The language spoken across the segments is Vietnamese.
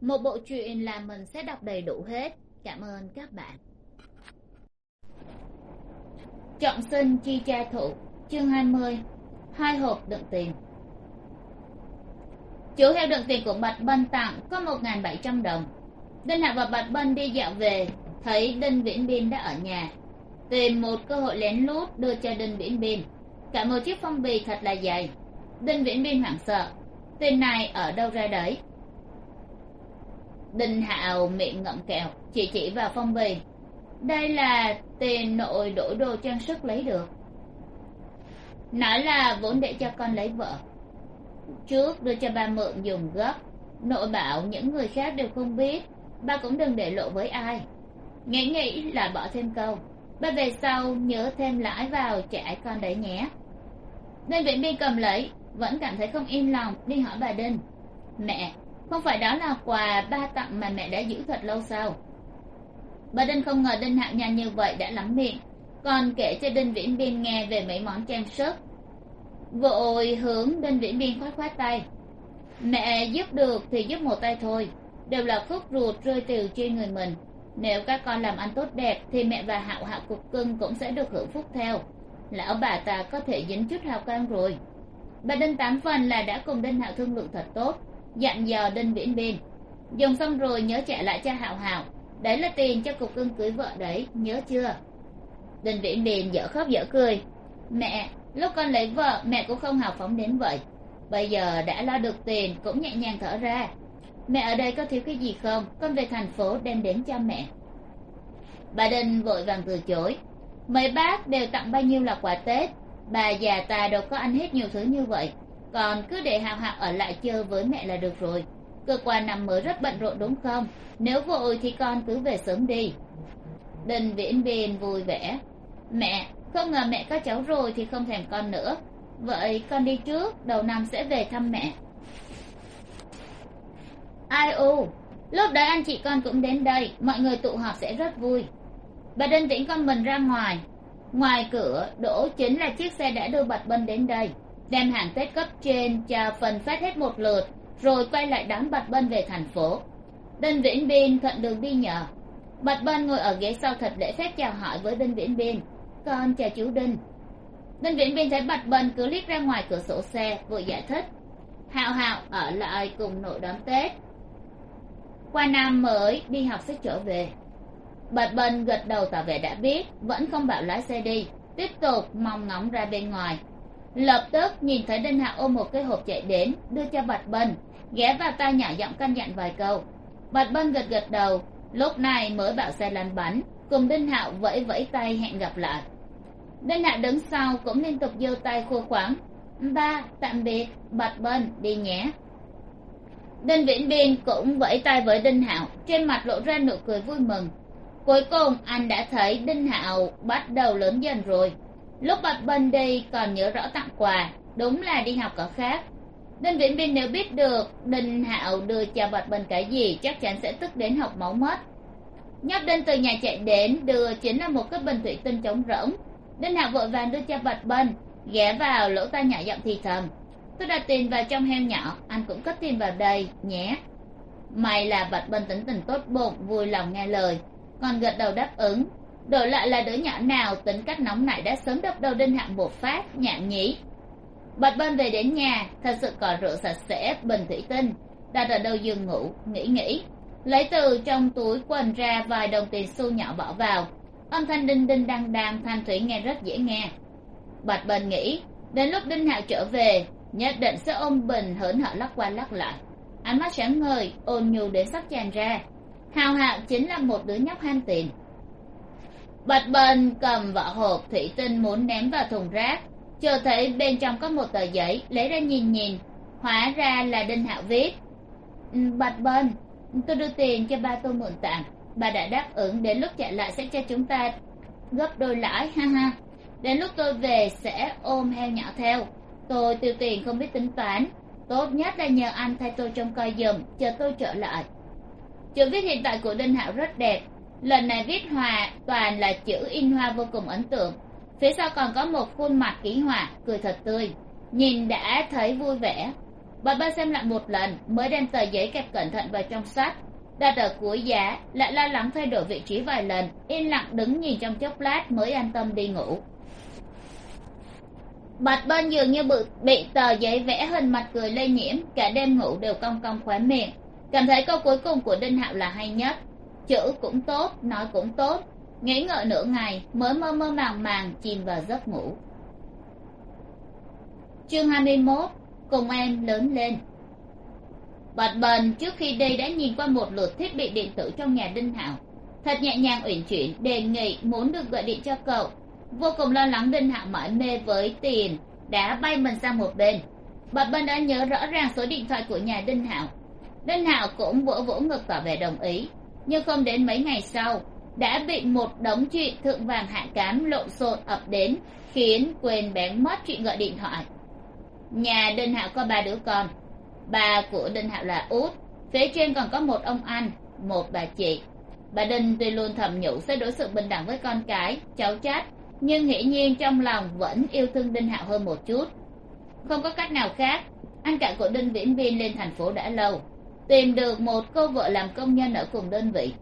một bộ truyện là mình sẽ đọc đầy đủ hết. Cảm ơn các bạn. Trọng sinh chi tra thụ, chương hai mươi, hai hộp đựng tiền. Chú heo đựng tiền của bạch bân tặng có một nghìn bảy trăm đồng. Đinh hạ và bạch bân đi dạo về, thấy đinh viễn biên đã ở nhà. Tìm một cơ hội lén lút đưa cho đinh viễn biên cả một chiếc phong bì thật là dày. Đinh viễn biên hoảng sợ. Tiền này ở đâu ra đấy? Đinh hạo miệng ngậm kẹo, chỉ chỉ vào phong bì. Đây là tiền nội đổi đồ trang sức lấy được. Nói là vốn để cho con lấy vợ. Trước đưa cho ba mượn dùng gấp, nội bảo những người khác đều không biết, ba cũng đừng để lộ với ai. Nghĩ nghĩ là bỏ thêm câu, ba về sau nhớ thêm lãi vào trả con đấy nhé. Đinh viễn bi cầm lấy, vẫn cảm thấy không yên lòng, đi hỏi bà đinh. Mẹ không phải đó là quà ba tặng mà mẹ đã giữ thật lâu sao? Bà đinh không ngờ đinh hạo nhanh như vậy đã lắm miệng. Còn kể cho đinh viễn biên nghe về mấy món trang sức vội hướng đinh viễn biên khoát khoát tay. Mẹ giúp được thì giúp một tay thôi. Đều là khúc ruột rơi từ trên người mình. Nếu các con làm ăn tốt đẹp thì mẹ và hạo hạo cục cưng cũng sẽ được hưởng phúc theo. Lão bà ta có thể dính chút hào quang rồi. Bà đinh tám phần là đã cùng đinh hạo thương lượng thật tốt dặn dò đinh viễn biên dùng xong rồi nhớ trả lại cho hạo hạo đấy là tiền cho cục cưng cưới vợ đấy, nhớ chưa? Đinh viễn biên dở khóc dở cười. Mẹ, lúc con lấy vợ, mẹ cũng không hào phóng đến vậy. Bây giờ đã lo được tiền, cũng nhẹ nhàng thở ra. Mẹ ở đây có thiếu cái gì không? Con về thành phố đem đến cho mẹ. Bà đinh vội vàng từ chối. Mấy bác đều tặng bao nhiêu là quà tết? Bà già ta đâu có ăn hết nhiều thứ như vậy còn cứ để hào hạo ở lại chơi với mẹ là được rồi. Cơ quan năm mới rất bận rộn đúng không? Nếu vội thì con cứ về sớm đi. Đinh viễn biên vui vẻ. Mẹ, không ngờ mẹ có cháu rồi thì không thèm con nữa. Vậy con đi trước, đầu năm sẽ về thăm mẹ. Ai u? Lúc đấy anh chị con cũng đến đây, mọi người tụ họp sẽ rất vui. Bà đinh Viễn con mình ra ngoài. Ngoài cửa đỗ chính là chiếc xe đã đưa bạch bân đến đây đem hàng tết cấp trên cho phần phát hết một lượt, rồi quay lại đón bạch bân về thành phố. Đinh viễn biên thuận đường đi nhờ. Bạch bân ngồi ở ghế sau thật lễ phép chào hỏi với đinh viễn biên con chào chú đinh. Đinh viễn biên thấy bạch bân cứ liếc ra ngoài cửa sổ xe, vội giải thích. Hạo hạo, ở lại cùng nội đón tết. Qua năm mới đi học sẽ trở về. Bạch bân gật đầu tỏ vẻ đã biết, vẫn không bảo lái xe đi, tiếp tục mong ngóng ra bên ngoài lập tức nhìn thấy đinh hạ ôm một cái hộp chạy đến, đưa cho bạch bân, ghé vào tai nhỏ giọng căn dặn vài câu. Bạch bân gật gật đầu, lúc này mới bảo xe lăn bánh, cùng đinh hạo vẫy vẫy tay hẹn gặp lại. Đinh hạ đứng sau cũng liên tục giơ tay khô khoáng ba, tạm biệt, bạch bân, đi nhé. Đinh viễn biên cũng vẫy tay với đinh hạo, trên mặt lộ ra nụ cười vui mừng. Cuối cùng anh đã thấy đinh hạo bắt đầu lớn dần rồi lúc bạch bân đi còn nhớ rõ tặng quà, đúng là đi học có khác đinh viễn biên nếu biết được, đinh hạo đưa cho bạch bân cái gì chắc chắn sẽ tức đến học máu mất. Nhóc đinh từ nhà chạy đến, đưa chính là một cái bình thủy tinh trống rỗng. Đinh hạo vội vàng đưa cho bạch bân ghé vào lỗ tai nhỏ giọng thì thầm. Tôi đặt tiền vào trong heo nhỏ, anh cũng cất tiền vào đây, nhé. May là bạch bân tính tình tốt bụng, vui lòng nghe lời, còn gật đầu đáp ứng đổi lại là đứa nhỏ nào, tính cách nóng nảy đã sớm đập đầu đinh hạng một phát nhạn nhí. Bạch bân về đến nhà, thật sự còn rượu sạch sẽ, bình thủy tinh. Đặt ở đầu giường ngủ, nghĩ nghĩ. Lấy từ trong túi quần ra vài đồng tiền xu nhỏ bỏ vào. Âm thanh đinh đinh đăng đăng, thanh thủy nghe rất dễ nghe. Bạch bên nghĩ, đến lúc đinh hạo trở về, nhất định sẽ ôm bình hớn hở lắc qua lắc lại. Ánh mắt sáng ngời, ôn nhu đến sắp tràn ra. Hào hạo chính là một đứa nhóc ham tiền bạch bần cầm vỏ hộp, thủy tinh muốn ném vào thùng rác. Chờ thấy bên trong có một tờ giấy, lấy ra nhìn nhìn. Hóa ra là đinh hạo viết. Ừ, bạch bần tôi đưa tiền cho ba tôi mượn tạm bà đã đáp ứng, đến lúc trả lại sẽ cho chúng ta gấp đôi lãi, ha ha. Đến lúc tôi về sẽ ôm heo nhỏ theo. Tôi tiêu tiền không biết tính toán. Tốt nhất là nhờ anh thay tôi trông coi giùm, chờ tôi trở lại. Chữ viết hiện tại của đinh hạo rất đẹp lần này viết hòa toàn là chữ in hoa vô cùng ấn tượng. Phía sau còn có một khuôn mặt ký họa cười thật tươi. Nhìn đã thấy vui vẻ. Bà ba xem lại một lần, mới đem tờ giấy kẹp cẩn thận vào trong sách. Đặt ở cuối giá, lại lo lắng thay đổi vị trí vài lần, yên lặng đứng nhìn trong chốc lát mới an tâm đi ngủ. Bạch bên giường như bị tờ giấy vẽ hình mặt cười lây nhiễm, cả đêm ngủ đều cong cong khóe miệng. Cảm thấy câu cuối cùng của đinh hạo là hay nhất chữ cũng tốt, nói cũng tốt. Nghĩ ngợi nửa ngày, mới mơ mơ màng màng chìm vào giấc ngủ. Chương hai mươi mốt, cùng em lớn lên. Bạch bần trước khi đi đã nhìn qua một lượt thiết bị điện tử trong nhà đinh hảo thật nhẹ nhàng uyển chuyển, đề nghị muốn được gọi điện cho cậu. Vô cùng lo lắng đinh hảo mãi mê với tiền, đã bay mình sang một bên. Bạch bần đã nhớ rõ ràng số điện thoại của nhà đinh hảo đinh hảo cũng vỗ vỗ ngực tỏ vẻ đồng ý nhưng không đến mấy ngày sau, đã bị một đống chuyện thượng vàng hạ cám lộn xộn ập đến, khiến quên bén mất chuyện gọi điện thoại nhà đinh hạo có ba đứa con. Bà của đinh hạo là út, phía trên còn có một ông anh một bà chị. Bà đinh tuy luôn thầm nhủ sẽ đối xử bình đẳng với con cái, cháu chát, nhưng hiển nhiên trong lòng vẫn yêu thương đinh hạo hơn một chút. Không có cách nào khác, anh cả của đinh viễn viên lên thành phố đã lâu tìm được một cô vợ làm công nhân ở cùng đơn vị.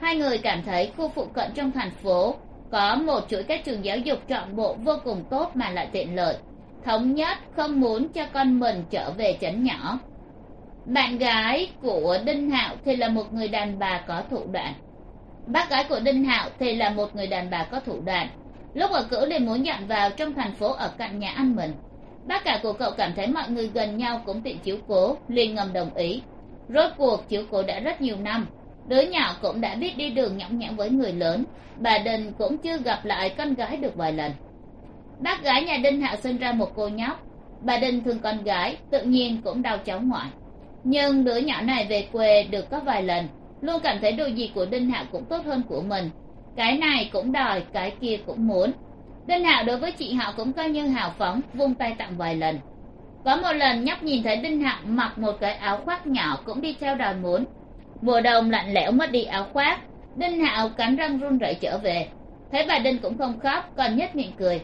Hai người cảm thấy khu phụ cận trong thành phố có một chuỗi các trường giáo dục trọn bộ vô cùng tốt mà lại tiện lợi, thống nhất không muốn cho con mình trở về trấn nhỏ. Bạn gái của đinh hạo thì là một người đàn bà có thủ đoạn. Bác gái của đinh hạo thì là một người đàn bà có thủ đoạn. Lúc ở cữ liền muốn dọn vào trong thành phố ở cạnh nhà anh mình. Bác cả của cậu cảm thấy mọi người gần nhau cũng tiện chiếu cố, liền ngầm đồng ý rốt cuộc chịu khổ đã rất nhiều năm. Đứa nhỏ cũng đã biết đi đường nhõng nhẽo với người lớn. Bà đình cũng chưa gặp lại con gái được vài lần. Bác gái nhà đinh hạo sinh ra một cô nhóc. Bà đình thương con gái, tự nhiên cũng đau cháu ngoại. Nhưng đứa nhỏ này về quê được có vài lần. Luôn cảm thấy đồ gì của đinh hạo cũng tốt hơn của mình. Cái này cũng đòi, cái kia cũng muốn. Đinh hạo đối với chị họ cũng coi như hào phóng, vung tay tặng vài lần có một lần nhóc nhìn thấy đinh hạo mặc một cái áo khoác nhỏ cũng đi theo đòi muốn. Mùa đông lạnh lẽo mất đi áo khoác, đinh hạo cắn răng run rẩy trở về. Thấy bà đinh cũng không khóc, còn nhất miệng cười.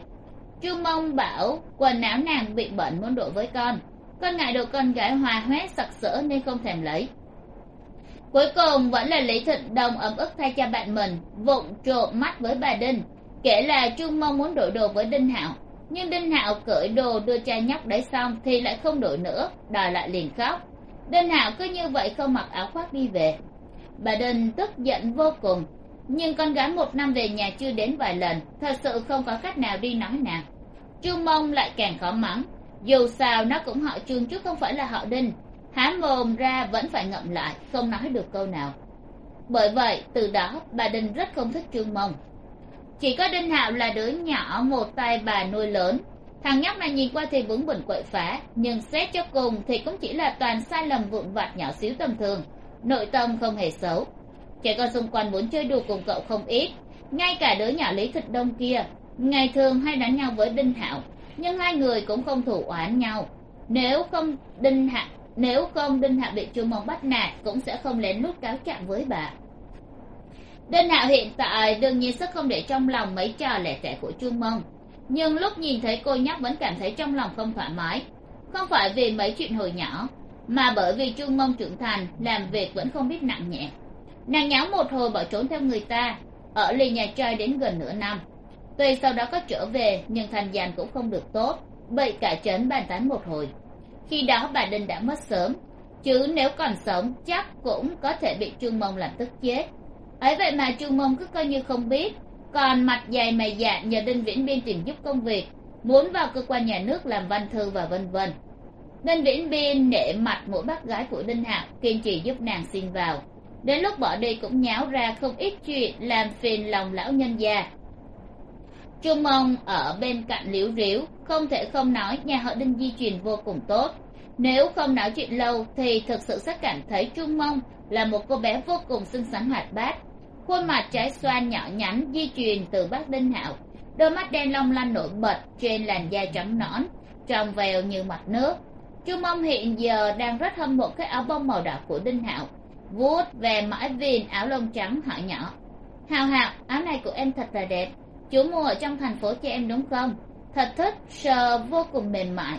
Chu Mông bảo quần áo nàng bị bệnh muốn đổ với con. Con ngại đồ con gái hòa hoét sặc sỡ nên không thèm lấy. Cuối cùng vẫn là lý thịnh đồng ấm ức thay cho bạn mình, vụng trộm mắt với bà đinh. Kể là Chu Mông muốn đổi đồ với đinh hạo nhưng đinh hạo cởi đồ đưa cha nhóc đấy xong thì lại không đổi nữa, đòi lại liền khóc. Đinh hạo cứ như vậy không mặc áo khoác đi về. Bà đinh tức giận vô cùng, nhưng con gái một năm về nhà chưa đến vài lần, thật sự không có khách nào đi nói nào chu mông lại càng khó mắng, dù sao nó cũng họ trương chứ không phải là họ đinh. Há mồm ra vẫn phải ngậm lại, không nói được câu nào. Bởi vậy, từ đó, bà đinh rất không thích trương mông chỉ có đinh hạo là đứa nhỏ, một tay bà nuôi lớn. Thằng nhóc này nhìn qua thì vững bẩn quậy phá, nhưng xét cho cùng thì cũng chỉ là toàn sai lầm vụn vặt nhỏ xíu tầm thường. Nội tâm không hề xấu. Trẻ con xung quanh muốn chơi đùa cùng cậu không ít. Ngay cả đứa nhỏ lý thịt đông kia, ngày thường hay đánh nhau với đinh hạo, nhưng hai người cũng không thủ oán nhau. Nếu không đinh hạo, nếu không đinh hạo bị chu mông bắt nạt, cũng sẽ không lén lút cáo trạng với bà đinh Hạo hiện tại đương nhiên sức không để trong lòng mấy trò lẻ tẻ của chu mông. Nhưng lúc nhìn thấy cô nhóc vẫn cảm thấy trong lòng không thoải mái. Không phải vì mấy chuyện hồi nhỏ, mà bởi vì chu mông trưởng thành, làm việc vẫn không biết nặng nhẹ. Nàng nháo một hồi bỏ trốn theo người ta, ở lì nhà trai đến gần nửa năm. Tuy sau đó có trở về, nhưng thành giàn cũng không được tốt, bị cả trấn bàn tán một hồi. Khi đó bà đinh đã mất sớm, chứ nếu còn sống, chắc cũng có thể bị trương mông làm tức chết ấy vậy mà chu mông cứ coi như không biết. Còn mặt dày mày dạ nhờ đinh viễn biên tìm giúp công việc, muốn vào cơ quan nhà nước làm văn thư và vân vân. Đinh viễn biên nể mặt mỗi bác gái của đinh hạo kiên trì giúp nàng xin vào. Đến lúc bỏ đi cũng nháo ra không ít chuyện, làm phiền lòng lão nhân già trung mông ở bên cạnh liễu ríu, không thể không nói nhà họ đinh di truyền vô cùng tốt. Nếu không nói chuyện lâu thì thực sự sẽ cảm thấy trung mông là một cô bé vô cùng xinh xắn hoạt bát khuôn mặt trái xoan nhỏ nhắn di truyền từ bác đinh hạo. Đôi mắt đen long lanh nổi bật trên làn da trắng nõn trong veo như mặt nước. Chu mông hiện giờ đang rất hâm mộ cái áo bông màu đỏ của đinh hạo. Vuốt về mãi viền áo lông trắng hỏi nhỏ. Hào hạo, áo này của em thật là đẹp. Chú mua ở trong thành phố cho em đúng không? Thật thích sờ vô cùng mềm mại.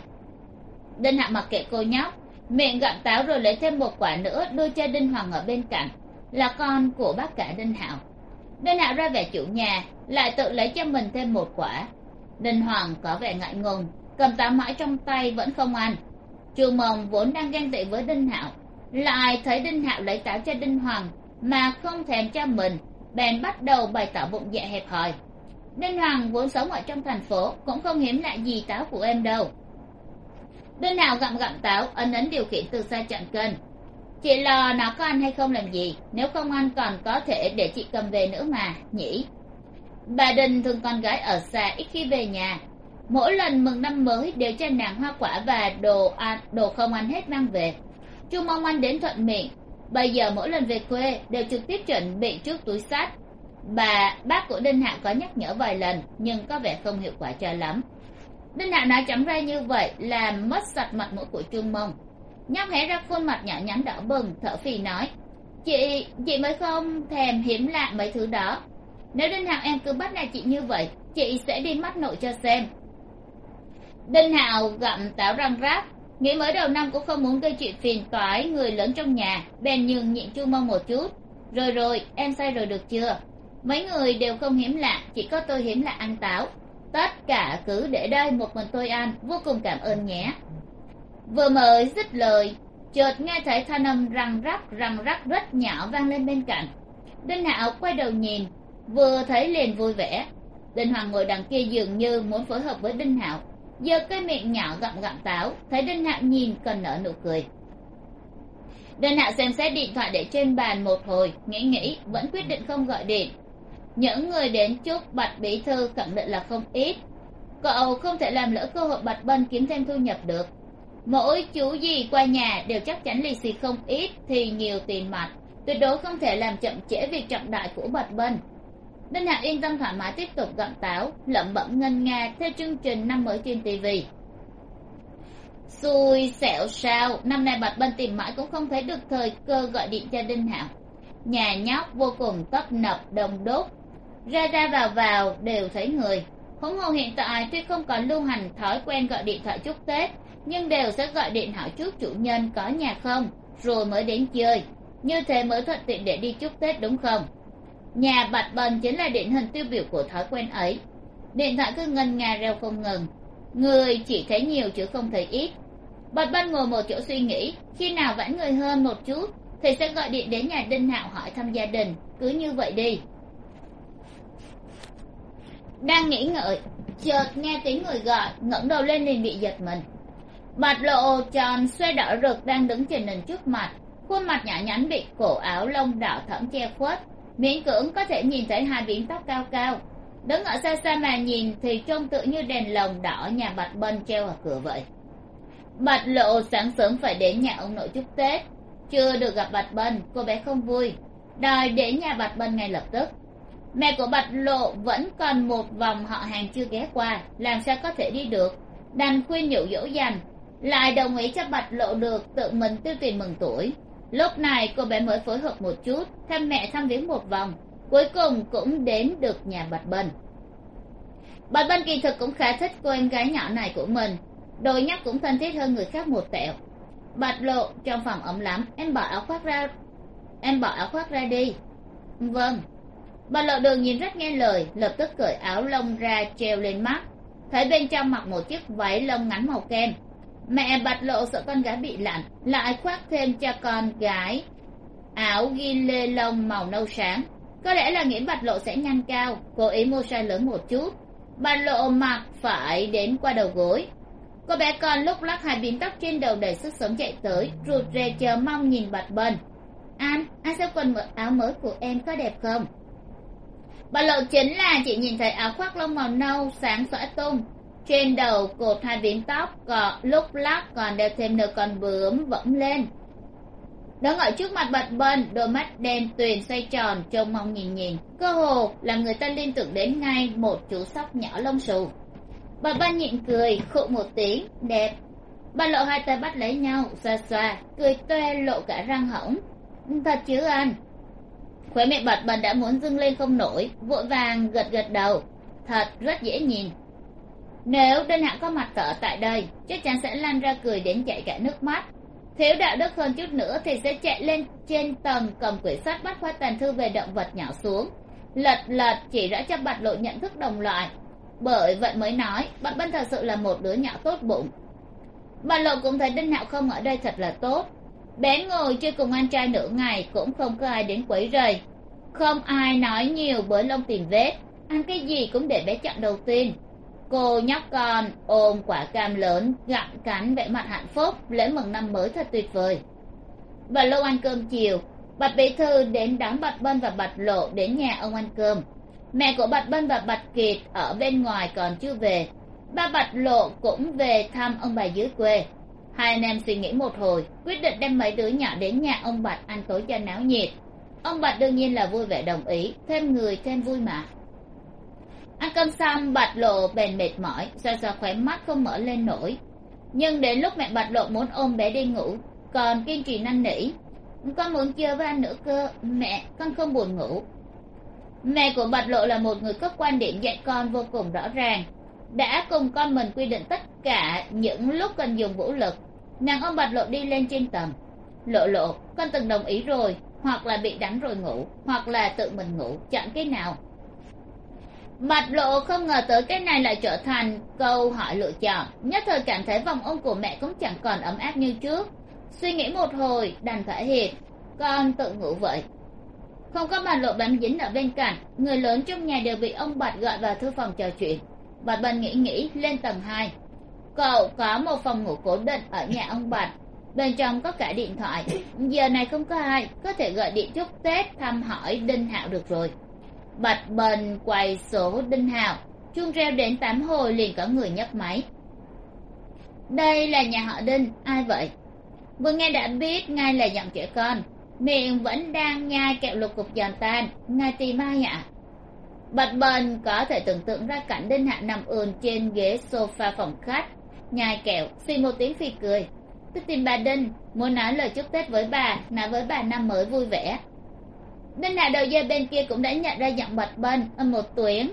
Đinh hạo mặc kệ cô nhóc. Miệng gặm táo rồi lấy thêm một quả nữa đưa cho đinh hoàng ở bên cạnh là con của bác cả đinh hạo. Đinh hạo ra vẻ chủ nhà, lại tự lấy cho mình thêm một quả. Đinh hoàng có vẻ ngại ngùng, cầm táo mãi trong tay vẫn không ăn. Chu mồng vốn đang ganh tị với đinh hạo, lại thấy đinh hạo lấy táo cho đinh hoàng mà không thèm cho mình, bèn bắt đầu bày tỏ bụng dạ hẹp hòi. Đinh hoàng vốn sống ở trong thành phố cũng không hiếm lạ gì táo của em đâu. Đinh hạo gặm gặm táo, ấn ấn điều khiển từ xa chặn cân chị lo nó có ăn hay không làm gì. Nếu không ăn còn có thể để chị cầm về nữa mà, nhỉ? Bà đình thường con gái ở xa ít khi về nhà. Mỗi lần mừng năm mới đều cho nàng hoa quả và đồ ăn, đồ không ăn hết mang về. Chu mong anh đến thuận miệng. Bây giờ mỗi lần về quê đều trực tiếp chuẩn bị trước túi sách bà, bác của đinh hạ có nhắc nhở vài lần, nhưng có vẻ không hiệu quả cho lắm. Đinh hạ nói chấm ra như vậy làm mất sạch mặt mũi của trương mông nhóc hé ra khuôn mặt nhỏ nhắn đỏ bừng, thở phì nói. Chị chị mới không thèm hiếm lạ mấy thứ đó. Nếu đinh hạo em cứ bắt nạt chị như vậy, chị sẽ đi mắt nội cho xem. Đinh hạo gặm táo răng rác nghĩ mới đầu năm cũng không muốn gây chuyện phiền toái người lớn trong nhà, bèn nhường nhịn chu mong một chút. Rồi rồi, em sai rồi được chưa? Mấy người đều không hiếm lạ, chỉ có tôi hiếm lạ ăn táo. Tất cả cứ để đây một mình tôi ăn, vô cùng cảm ơn nhé vừa mới dứt lời, chợt nghe thấy thanh âm răng rắc răng rắc rất nhỏ vang lên bên cạnh. Đinh hạo quay đầu nhìn, vừa thấy liền vui vẻ. Đinh hoàng ngồi đằng kia dường như muốn phối hợp với đinh hạo giơ cái miệng nhỏ gặm gặm táo, thấy đinh hạo nhìn cần nở nụ cười. Đinh hạo xem xét điện thoại để trên bàn một hồi, nghĩ nghĩ, vẫn quyết định không gọi điện. Những người đến chúc bạch bí thư khẳng định là không ít. Cậu không thể làm lỡ cơ hội bạch bân kiếm thêm thu nhập được mỗi chú gì qua nhà đều chắc chắn lì xì không ít, thì nhiều tiền mặt. Tuyệt đối không thể làm chậm trễ việc trọng đại của bạch bân đinh hạo yên tâm thoải mái tiếp tục gặm táo, lẩm bẩm ngân nga theo chương trình năm mới trên tv xui xẻo sao, năm nay bạch bân tìm mãi cũng không thấy được thời cơ gọi điện cho đinh hạo nhà nhóc vô cùng tấp nập, đông đúc. Ra ra vào vào đều thấy người. Huống hồ hiện tại tuy không còn lưu hành thói quen gọi điện thoại chúc tết nhưng đều sẽ gọi điện hỏi trước chủ nhân có nhà không, rồi mới đến chơi. Như thế mới thuận tiện để đi chúc tết đúng không? Nhà bạch bần chính là điển hình tiêu biểu của thói quen ấy. Điện thoại cứ ngân nga reo không ngừng. Người chỉ thấy nhiều chứ không thấy ít. Bạch bần ngồi một chỗ suy nghĩ, khi nào vãn người hơn một chút, thì sẽ gọi điện đến nhà đinh hạo hỏi thăm gia đình, cứ như vậy đi. Đang nghĩ ngợi, chợt nghe tiếng người gọi, ngẩng đầu lên liền bị giật mình bạch lộ tròn xoe đỏ rực đang đứng trên nền trước mặt. Khuôn mặt nhỏ nhắn bị cổ áo lông đỏ thẫm che khuất. Miễn cưỡng có thể nhìn thấy hai biển tóc cao cao. Đứng ở xa xa mà nhìn thì trông tự như đèn lồng đỏ nhà bạch bân treo ở cửa vậy. Bạch lộ sáng sớm phải đến nhà ông nội chúc tết. Chưa được gặp bạch bân, cô bé không vui. Đòi đến nhà bạch bân ngay lập tức. Mẹ của bạch lộ vẫn còn một vòng họ hàng chưa ghé qua, làm sao có thể đi được? Đành khuyên nhủ dỗ dành lại đồng ý cho bạch lộ được tự mình tiêu tiền mừng tuổi. Lúc này cô bé mới phối hợp một chút, thăm mẹ thăm viếng một vòng, cuối cùng cũng đến được nhà bạch bân. Bạch bân kỳ thực cũng khá thích cô em gái nhỏ này của mình, đôi nhắc cũng thân thiết hơn người khác một tẹo. Bạch lộ, trong phòng ấm lắm, em bỏ áo khoác ra, em bỏ áo khoác ra đi. Vâng. Bạch lộ đường nhìn rất nghe lời, lập tức cởi áo lông ra treo lên mắt, thấy bên trong mặc một chiếc váy lông ngắn màu kem mẹ bạch lộ sợ con gái bị lạnh, lại khoác thêm cho con gái áo ghi lê lông màu nâu sáng. Có lẽ là nghĩ bạch lộ sẽ nhanh cao, cố ý mua size lớn một chút. Bạch lộ mặc phải đến qua đầu gối. Cô bé con lúc lắc hai bím tóc trên đầu đầy sức sống chạy tới, rụt rè chờ mong nhìn bạch bần. anh anh sẽ quần áo mới của em có đẹp không? Bạch lộ chính là chị nhìn thấy áo khoác lông màu nâu sáng xõa tung trên đầu cột hai bím tóc còn, lúc lắc còn đeo thêm nửa con bướm vẫn lên. Đứng ở trước mặt bạch bần, đôi mắt đen tuyền xoay tròn, trông mong nhìn nhìn. Cơ hồ làm người ta liên tưởng đến ngay một chú sóc nhỏ lông xù. Bật bần nhịn cười khụ một tiếng, đẹp. Bà lộ hai tay bắt lấy nhau, xoa xoa, cười toe lộ cả răng hỏng. Thật chứ anh? Khóe miệng bạch bần đã muốn dưng lên không nổi, vội vàng gật gật đầu. Thật rất dễ nhìn nếu đinh hạo có mặt ở tại đây, chắc chắn sẽ lan ra cười đến chạy cả nước mắt. Thiếu đạo đức hơn chút nữa thì sẽ chạy lên trên tầng cầm quyển sách bắt khoa tàn thư về động vật nhỏ xuống. Lật lật chỉ rõ cho bạch lộ nhận thức đồng loại. Bởi vậy mới nói, bạch bân thật sự là một đứa nhỏ tốt bụng. Bạch lộ cũng thấy đinh hạo không ở đây thật là tốt. Bé ngồi chơi cùng anh trai nửa ngày cũng không có ai đến quấy rầy. Không ai nói nhiều bởi lông tìm vết. Ăn cái gì cũng để bé chọn đầu tiên cô nhóc con ôm quả cam lớn, gặm cắn vẻ mặt hạnh phúc, lễ mừng năm mới thật tuyệt vời. Và lâu ăn cơm chiều, bạch bí thư đến đón bạch bân và bạch lộ đến nhà ông ăn cơm. Mẹ của bạch bân và bạch kiệt ở bên ngoài còn chưa về. Ba bạch lộ cũng về thăm ông bà dưới quê. Hai anh em suy nghĩ một hồi, quyết định đem mấy đứa nhỏ đến nhà ông bạch ăn tối cho náo nhiệt. Ông bạch đương nhiên là vui vẻ đồng ý, thêm người, thêm vui mà ăn cơm xong, bạch lộ bèn mệt mỏi xoa xoa khóe mắt không mở lên nổi. Nhưng đến lúc mẹ bạch lộ muốn ôm bé đi ngủ, còn kiên trì năn nỉ. Con muốn chơi với anh nữa cơ, mẹ, con không buồn ngủ. Mẹ của bạch lộ là một người có quan điểm dạy con vô cùng rõ ràng. Đã cùng con mình quy định tất cả những lúc cần dùng vũ lực, nàng ông bạch lộ đi lên trên tầng. Lộ lộ, con từng đồng ý rồi, hoặc là bị đánh rồi ngủ, hoặc là tự mình ngủ, chọn cái nào? Mặt lộ không ngờ tới cái này lại trở thành câu hỏi lựa chọn. Nhất thời cảm thấy vòng ôm của mẹ cũng chẳng còn ấm áp như trước. Suy nghĩ một hồi, đành phải hiệt con tự ngủ vậy. Không có mặt lộ bám dính ở bên cạnh, người lớn trong nhà đều bị ông bạch gọi vào thư phòng trò chuyện. Bạch bần nghĩ nghĩ, lên tầng hai. Cậu có một phòng ngủ cố định ở nhà ông bạch. Bên trong có cả điện thoại. Giờ này không có ai, có thể gọi điện chúc tết thăm hỏi đinh hạo được rồi bạch bần quầy sổ đinh hạo chuông reo đến tám hồi liền có người nhấc máy. Đây là nhà họ đinh, ai vậy? Vừa nghe đã biết ngay là giọng trẻ con. Miệng vẫn đang nhai kẹo lục cục giòn tan. Ngài tìm ai ạ. Bạch bần có thể tưởng tượng ra cảnh đinh hạ nằm ườn trên ghế sofa phòng khách, nhai kẹo, xì một tiếng phi cười. Tôi tìm bà đinh, muốn nói lời chúc tết với bà, nói với bà năm mới vui vẻ đinh nào đầu dây bên kia cũng đã nhận ra giọng bạch bân âm một tuyến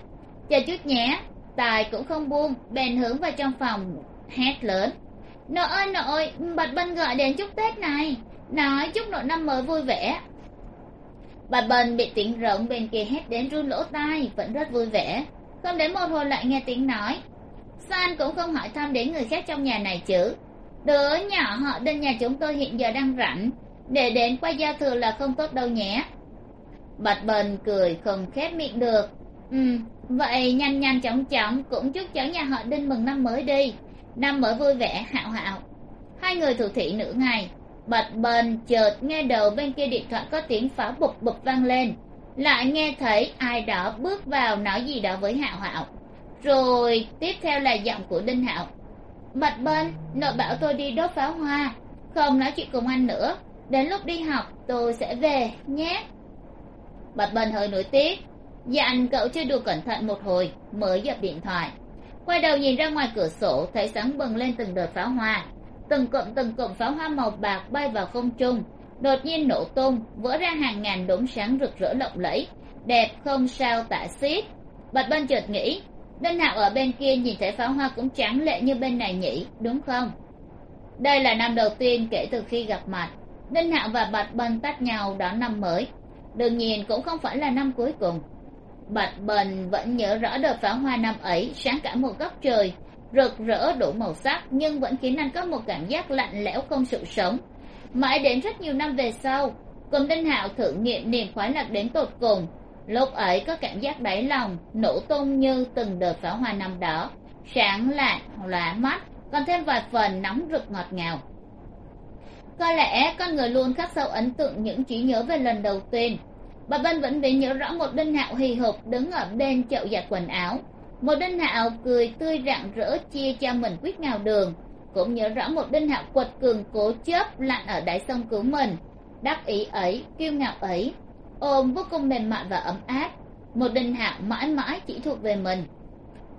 chờ chút nhé, tài cũng không buông, bèn hướng vào trong phòng, hét lớn. Nội ơi, nội, bạch bân gọi đến chúc tết này. Nói chúc nội năm mới vui vẻ. Bạch bân bị tiếng rộng bên kia hét đến run lỗ tai, vẫn rất vui vẻ. Không đến một hồi lại nghe tiếng nói. San cũng không hỏi thăm đến người khác trong nhà này chứ. Đứa nhỏ họ đinh nhà chúng tôi hiện giờ đang rảnh. Để đến qua giao thừa là không tốt đâu nhé bạch bần cười không khép miệng được. Ừ vậy nhanh nhanh chóng chóng cũng chúc cháu nhà họ đinh mừng năm mới đi. Năm mới vui vẻ, hạo hạo. Hai người thủ thị nửa ngày bạch bần chợt nghe đầu bên kia điện thoại có tiếng pháo bụp bụp vang lên. Lại nghe thấy ai đó bước vào nói gì đó với hạo hạo. Rồi, tiếp theo là giọng của đinh hạo. Bạch bân nội bảo tôi đi đốt pháo hoa. Không nói chuyện cùng anh nữa. Đến lúc đi học, tôi sẽ về nhé bạch bân hơi nổi tiếc dặn cậu chơi đùa cẩn thận một hồi mới dập điện thoại. Quay đầu nhìn ra ngoài cửa sổ, thấy sáng bừng lên từng đợt pháo hoa. Từng cụm từng cụm pháo hoa màu bạc bay vào không trung, đột nhiên nổ tung, vỡ ra hàng ngàn đốm sáng rực rỡ lộng lẫy. Đẹp không sao tả xiết. Bạch bân chợt nghĩ đinh hạo ở bên kia nhìn thấy pháo hoa cũng tráng lệ như bên này nhỉ, đúng không? Đây là năm đầu tiên kể từ khi gặp mặt. Đinh hạo và bạch bân tách nhau đón năm mới đương nhiên cũng không phải là năm cuối cùng. Bạch bần vẫn nhớ rõ đợt pháo hoa năm ấy, sáng cả một góc trời, rực rỡ đủ màu sắc, nhưng vẫn khiến anh có một cảm giác lạnh lẽo không sự sống. Mãi đến rất nhiều năm về sau, cùng đinh hạo thử nghiệm niềm khoái lạc đến tột cùng. Lúc ấy có cảm giác đáy lòng, nổ tung như từng đợt pháo hoa năm đó. Sáng lạ lóa mắt, còn thêm vài phần nóng rực ngọt ngào có lẽ con người luôn khắc sâu ấn tượng những trí nhớ về lần đầu tiên. Bà vân vẫn bị nhớ rõ một đinh hạo hì hục đứng ở bên chậu giặt quần áo. Một đinh hạo cười tươi rạng rỡ chia cho mình quýt ngào đường, cũng nhớ rõ một đinh hạo quật cường cố chớp lặn ở đáy sông cứu mình. Đắc ý ấy, kiêu ngạo ấy, ôm vô cùng mềm mại và ấm áp. Một đinh hạo mãi mãi chỉ thuộc về mình.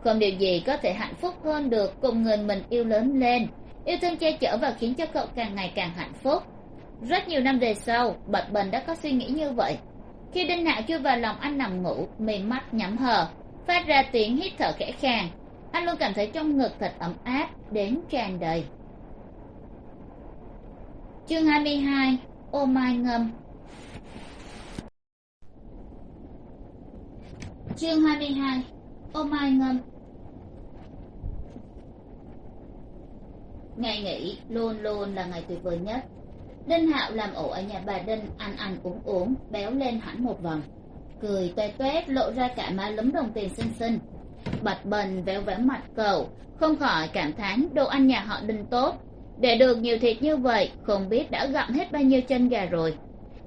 Không điều gì có thể hạnh phúc hơn được cùng người mình yêu lớn lên yêu thương che chở và khiến cho cậu càng ngày càng hạnh phúc. Rất nhiều năm về sau bật bần đã có suy nghĩ như vậy. Khi đinh hạo chui vào lòng anh nằm ngủ mì mắt nhắm hờ, phát ra tiếng hít thở khẽ khàng. Anh luôn cảm thấy trong ngực thật ấm áp, đến tràn đầy. Chương hai mươi hai, ô mai ngâm. Chương hai mươi hai, ô mai ngâm. Ngày nghỉ luôn luôn là ngày tuyệt vời nhất. Đinh hạo làm ổ ở nhà bà đinh ăn ăn uống uống, béo lên hẳn một vòng. Cười toe toét lộ ra cả má lấm đồng tiền xinh xinh. Bạch bần véo véo mặt cậu, không khỏi cảm thán đồ ăn nhà họ đinh tốt. Để được nhiều thịt như vậy, không biết đã gặm hết bao nhiêu chân gà rồi.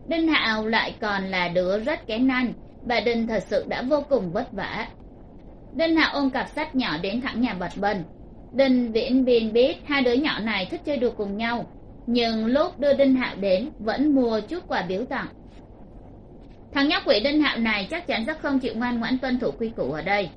Đinh hạo lại còn là đứa rất kén ăn, bà đinh thật sự đã vô cùng vất vả. Đinh hạo ôm cặp sách nhỏ đến thẳng nhà bạch bần đinh viễn biên biết hai đứa nhỏ này thích chơi đùa cùng nhau, nhưng lúc đưa đinh hạo đến vẫn mua chút quà biếu tặng. Thằng nhóc quỷ đinh hạo này chắc chắn rất không chịu ngoan ngoãn tuân thủ quy củ ở đây.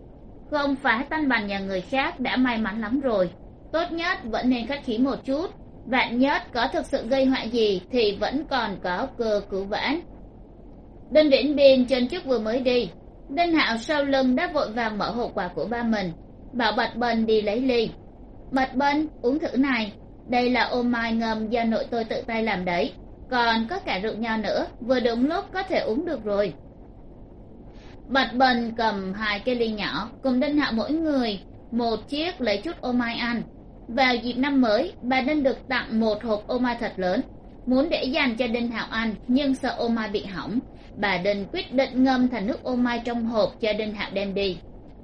Không phá tan bàn nhà người khác đã may mắn lắm rồi. Tốt nhất vẫn nên khách khí một chút. Vạn nhất có thực sự gây họa gì thì vẫn còn có cơ cứu vãn. Đinh viễn biên chân trước vừa mới đi, đinh hạo sau lưng đã vội vàng mở hộp quà của ba mình, bảo bạch bần đi lấy ly bạch bân uống thử này. Đây là ô mai ngầm do nội tôi tự tay làm đấy. Còn có cả rượu nho nữa, vừa đúng lúc có thể uống được rồi. Bạch bần cầm hai cái ly nhỏ, cùng đinh hạ mỗi người một chiếc lấy chút ô mai ăn. Vào dịp năm mới, bà đinh được tặng một hộp ô mai thật lớn. Muốn để dành cho đinh hạo ăn, nhưng sợ ô mai bị hỏng, bà đinh quyết định ngâm thành nước ô mai trong hộp cho đinh hạo đem đi.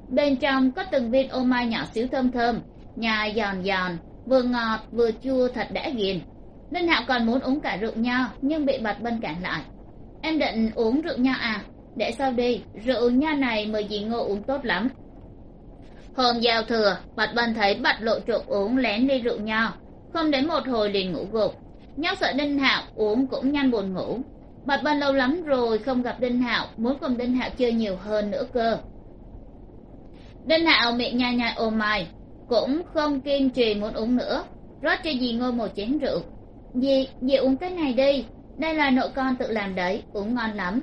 Bên trong có từng viên ô mai nhỏ xíu thơm thơm nhai giòn giòn, vừa ngọt, vừa chua thật đã ghiền. Đinh hạo còn muốn uống cả rượu nho, nhưng bị bạch bân cản lại. Em định uống rượu nho à? Để sau đi, rượu nho này mời dì ngô uống tốt lắm. Hôm giao thừa bạch bân thấy bạch lộ trộm uống lén ly rượu nho. Không đến một hồi liền ngủ gục. Nhóc sợ đinh hạo uống cũng nhanh buồn ngủ. Bạch bân lâu lắm rồi không gặp đinh hạo, muốn cùng đinh hạo chơi nhiều hơn nữa cơ. Đinh hạo miệng nhai nhai ô mai cũng không kiên trì muốn uống nữa. Rót cho dì ngô một chén rượu. Dì dì uống cái này đi. Đây là nội con tự làm đấy, uống ngon lắm.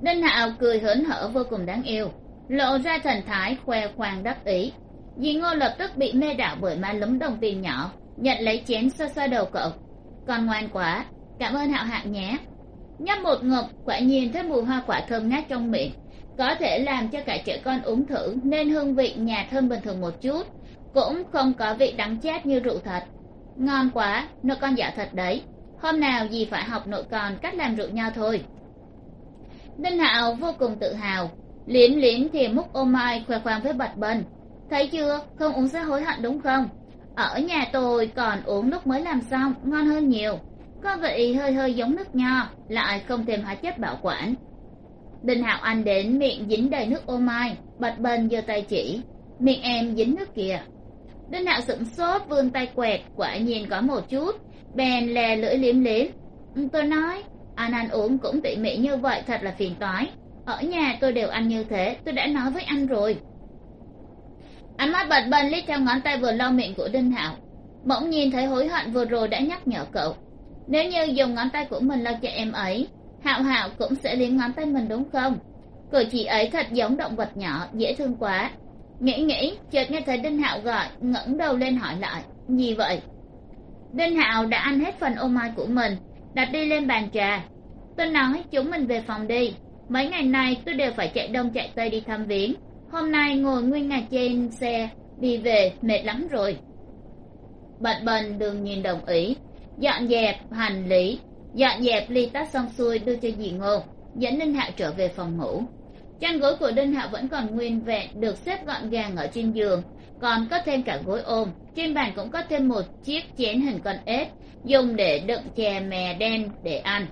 Đinh hạo cười hớn hở vô cùng đáng yêu. Lộ ra thần thái, khoe khoang đắc ý. Dì ngô lập tức bị mê đảo bởi ma lúm đồng tiền nhỏ, nhận lấy chén xoa xoa đầu cậu. Còn ngoan quá, cảm ơn hạo hạng nhé. Nhấp một ngụm, quả nhiên thấy mùi hoa quả thơm ngát trong miệng. Có thể làm cho cả trẻ con uống thử, nên hương vị nhạt hơn bình thường một chút cũng không có vị đắng chát như rượu thật. Ngon quá nội con giả thật đấy. Hôm nào gì phải học nội con cách làm rượu nho thôi. Đinh hạo vô cùng tự hào. Liếm liếm thì múc ô mai khoe khoang với bạch bần. thấy chưa? Không uống sẽ hối hận đúng không? Ở nhà tôi còn uống lúc mới làm xong, ngon hơn nhiều. Có vị hơi hơi giống nước nho, lại không thêm hóa chất bảo quản. Đinh hạo ăn đến miệng dính đầy nước ô mai bạch bần giơ tay chỉ. Miệng em dính nước kìa đinh hạo sửng sốt, vươn tay quẹt, quả nhiên có một chút. Bèn lè lưỡi liếm liếm. Ừ, tôi nói, anh ăn uống cũng tỉ mỉ như vậy, thật là phiền toái. Ở nhà tôi đều ăn như thế, tôi đã nói với anh rồi. Ánh mắt bật bần lít theo ngón tay vừa lau miệng của đinh hạo. Bỗng nhìn thấy hối hận vừa rồi đã nhắc nhở cậu. Nếu như dùng ngón tay của mình lau cho em ấy, hạo hạo cũng sẽ liếm ngón tay mình đúng không? Cử chỉ ấy thật giống động vật nhỏ, dễ thương quá nghĩ nghĩ, chợt nghe thấy đinh hạo gọi, ngẩng đầu lên hỏi lại, gì vậy? Đinh hạo đã ăn hết phần ô mai của mình, đặt đi lên bàn trà. Tôi nói, chúng mình về phòng đi. Mấy ngày nay tôi đều phải chạy đông chạy tây đi thăm viếng. Hôm nay ngồi nguyên ngày trên xe, đi về mệt lắm rồi. Bạch bần đường nhìn đồng ý, dọn dẹp hành lý, dọn dẹp ly tách xong xuôi đưa cho dì ngô, dẫn đinh hạo trở về phòng ngủ chăn gối của đinh hạo vẫn còn nguyên vẹn được xếp gọn gàng ở trên giường còn có thêm cả gối ôm. Trên bàn cũng có thêm một chiếc chén hình con ếch dùng để đựng chè mè đen để ăn.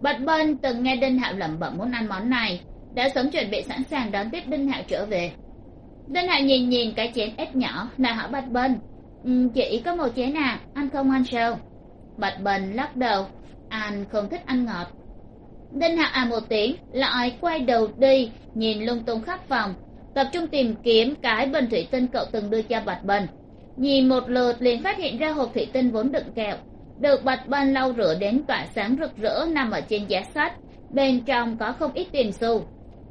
Bạch bân từng nghe đinh hạo lẩm bẩm muốn ăn món này đã sớm chuẩn bị sẵn sàng đón tiếp đinh hạo trở về. Đinh hạo nhìn nhìn cái chén ếch nhỏ là hỏi bạch bân ừ, chỉ có một chén à ăn không ăn sao? Bạch bân lắc đầu anh không thích ăn ngọt đinh hạo à một tiếng, lại quay đầu đi, nhìn lung tung khắp phòng, tập trung tìm kiếm cái bình thủy tinh cậu từng đưa cho bạch bân nhìn một lượt liền phát hiện ra hộp thủy tinh vốn đựng kẹo. Được bạch bân lau rửa đến tỏa sáng rực rỡ nằm ở trên giá sách, bên trong có không ít tiền xu.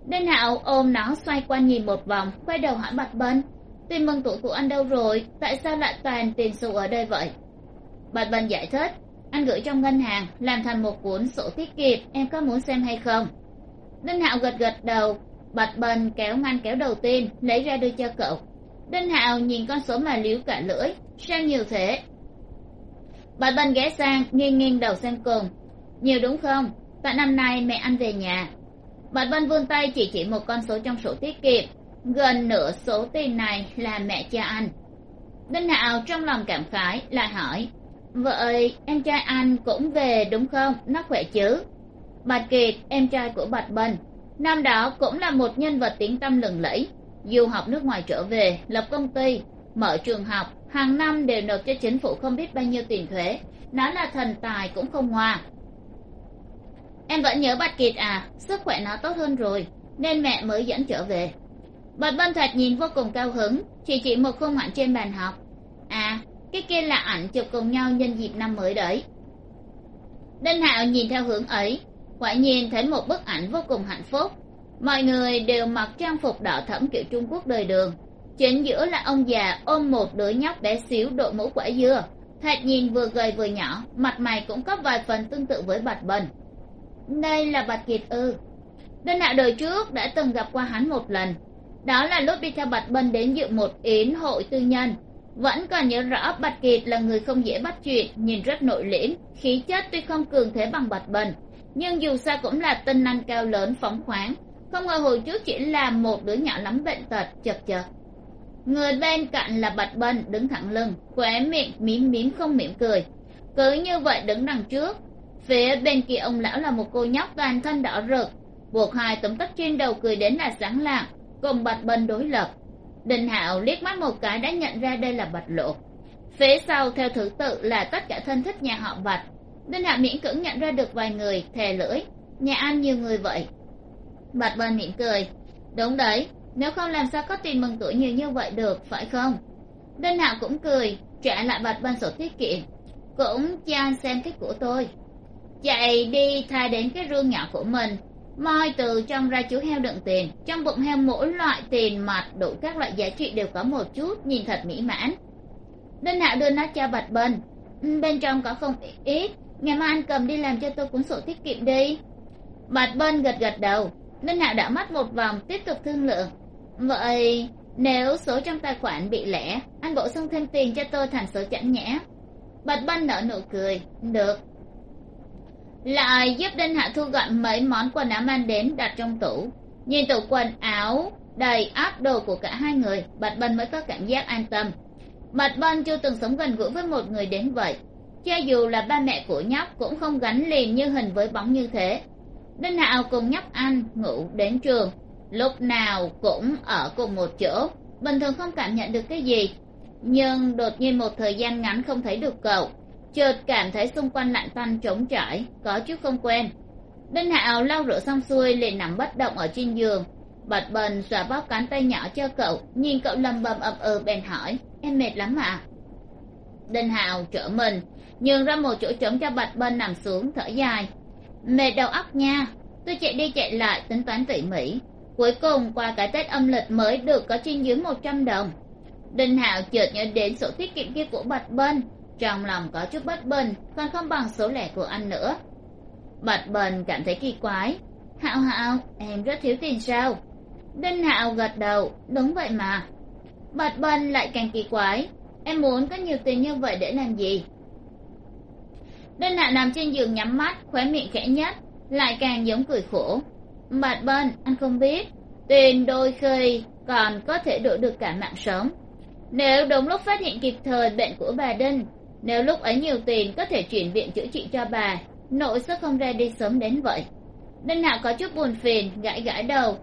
Đinh hạo ôm nó xoay quanh nhìn một vòng, quay đầu hỏi bạch bân tiền mừng tuổi của anh đâu rồi? Tại sao lại toàn tiền xu ở đây vậy? Bạch bân giải thích anh gửi trong ngân hàng, làm thành một cuốn sổ tiết kiệm, em có muốn xem hay không? Đinh hạo gật gật đầu, bạch bần kéo ngăn kéo đầu tiên, lấy ra đưa cho cậu. Đinh hạo nhìn con số mà liếu cả lưỡi, sao nhiều thế? Bạch bần ghé sang, nghiêng nghiêng đầu xem cùng. Nhiều đúng không? Tại năm nay mẹ ăn về nhà. Bạch bần vươn tay chỉ chỉ một con số trong sổ tiết kiệm. Gần nửa số tiền này là mẹ cho anh. Đinh hạo trong lòng cảm khái, lại hỏi vậy em trai anh cũng về đúng không? Nó khỏe chứ? Bạch kiệt, em trai của bạch bân năm đó cũng là một nhân vật tiếng tăm lừng lẫy. Du học nước ngoài trở về, lập công ty, mở trường học. Hàng năm đều nộp cho chính phủ không biết bao nhiêu tiền thuế. Nó là thần tài cũng không hoa em vẫn nhớ bạch kiệt à sức khỏe nó tốt hơn rồi, nên mẹ mới dẫn trở về. Bạch bân thật nhìn vô cùng cao hứng, chỉ chỉ một khung ảnh trên bàn học. À cái kia là ảnh chụp cùng nhau nhân dịp năm mới đấy. Đinh hạo nhìn theo hướng ấy, quả nhiên thấy một bức ảnh vô cùng hạnh phúc. Mọi người đều mặc trang phục đỏ thẫm kiểu trung quốc đời đường. Chính giữa là ông già ôm một đứa nhóc bé xíu đội mũ quả dưa thật nhìn vừa gầy vừa nhỏ, mặt mày cũng có vài phần tương tự với bạch bần đây là bạch kiệt ư. Đinh hạo đời trước đã từng gặp qua hắn một lần. Đó là lúc đi theo bạch Bần đến dự một yến hội tư nhân vẫn còn nhớ rõ bạch kiệt là người không dễ bắt chuyện, nhìn rất nội liễm, khí chất tuy không cường thế bằng bạch bần nhưng dù sao cũng là tinh năng cao lớn, phóng khoáng, không ngờ hồi trước chỉ là một đứa nhỏ lắm bệnh tật, chật chật. Người bên cạnh là bạch bần đứng thẳng lưng, khóe miệng mím mím không mỉm cười. Cứ như vậy đứng đằng trước, phía bên kia ông lão là một cô nhóc toàn thân đỏ rực, buộc hai tấm tóc trên đầu cười đến là sáng lạng, cùng bạch bần đối lập đình hạo liếc mắt một cái đã nhận ra đây là bạch lộ phía sau, theo thứ tự là tất cả thân thích nhà họ bạch. Đinh hạo miễn cưỡng nhận ra được vài người, thè lưỡi. Nhà ăn nhiều người vậy. Bạch bân miệng cười. Đúng đấy, nếu không làm sao có tiền mừng tuổi nhiều như vậy được, phải không? Đinh hạo cũng cười, trả lại bạch bân sổ tiết kiệm. Cũng cho anh xem cái của tôi. Chạy đi thay đến cái rương nhỏ của mình moi từ trong ra chú heo đựng tiền. Trong bụng heo mỗi loại tiền mặt đủ các loại giá trị đều có một chút. Nhìn thật mỹ mãn. Đinh hạo đưa nó cho bạch bần ừ, bên trong có không ít. Ngày mai anh cầm đi làm cho tôi cuốn sổ tiết kiệm đi. Bạch bân gật gật đầu. Đinh hạo đã mắt một vòng, tiếp tục thương lượng. Vậy, nếu số trong tài khoản bị lẻ, anh bổ sung thêm tiền cho tôi thành số chẵn nhẽ. Bạch bân nở nụ cười. Được lại giúp đinh hạ thu gọn mấy món quần áo mang đến đặt trong tủ? Nhìn tủ quần áo đầy áp đồ của cả hai người, bạch bân mới có cảm giác an tâm. Bạch bân chưa từng sống gần gũi với một người đến vậy. Cho dù là ba mẹ của nhóc cũng không gắn liền như hình với bóng như thế. Đinh hạo cùng nhóc ăn, ngủ, đến trường. Lúc nào cũng ở cùng một chỗ. Bình thường không cảm nhận được cái gì. Nhưng đột nhiên một thời gian ngắn không thấy được cậu chợt cảm thấy xung quanh lạnh tanh trống trải, có chút không quen. Đinh hạo lau rửa xong xuôi, liền nằm bất động ở trên giường. Bạch bần xòa bóp cánh tay nhỏ cho cậu, nhìn cậu lầm bầm ậm ừ ờ bèn hỏi, em mệt lắm ạ. Đinh hạo trở mình, nhường ra một chỗ trống cho bạch bần nằm xuống, thở dài. Mệt đầu óc nha, tôi chạy đi chạy lại, tính toán tỉ mỉ. Cuối cùng, qua cái tết âm lịch mới được có trên dưới một trăm đồng. Đinh hạo chợt nhớ đến sổ tiết kiệm kia của bạch bân trong lòng có chút bất bình, còn không bằng số lẻ của anh nữa. Bạch bần cảm thấy kỳ quái. Hạo hạo, em rất thiếu tiền sao? Đinh hạo gật đầu, đúng vậy mà. Bạch bình lại càng kỳ quái. Em muốn có nhiều tiền như vậy để làm gì? Đinh hạ nằm trên giường nhắm mắt, khóe miệng khẽ nhất lại càng giống cười khổ. Bạch bình, anh không biết. Tiền đôi khi còn có thể đổi được cả mạng sống. Nếu đúng lúc phát hiện kịp thời bệnh của bà đinh nếu lúc ấy nhiều tiền, có thể chuyển viện chữa trị cho bà. Nội sẽ không ra đi sớm đến vậy. Đinh hạo có chút buồn phiền, gãi gãi đầu.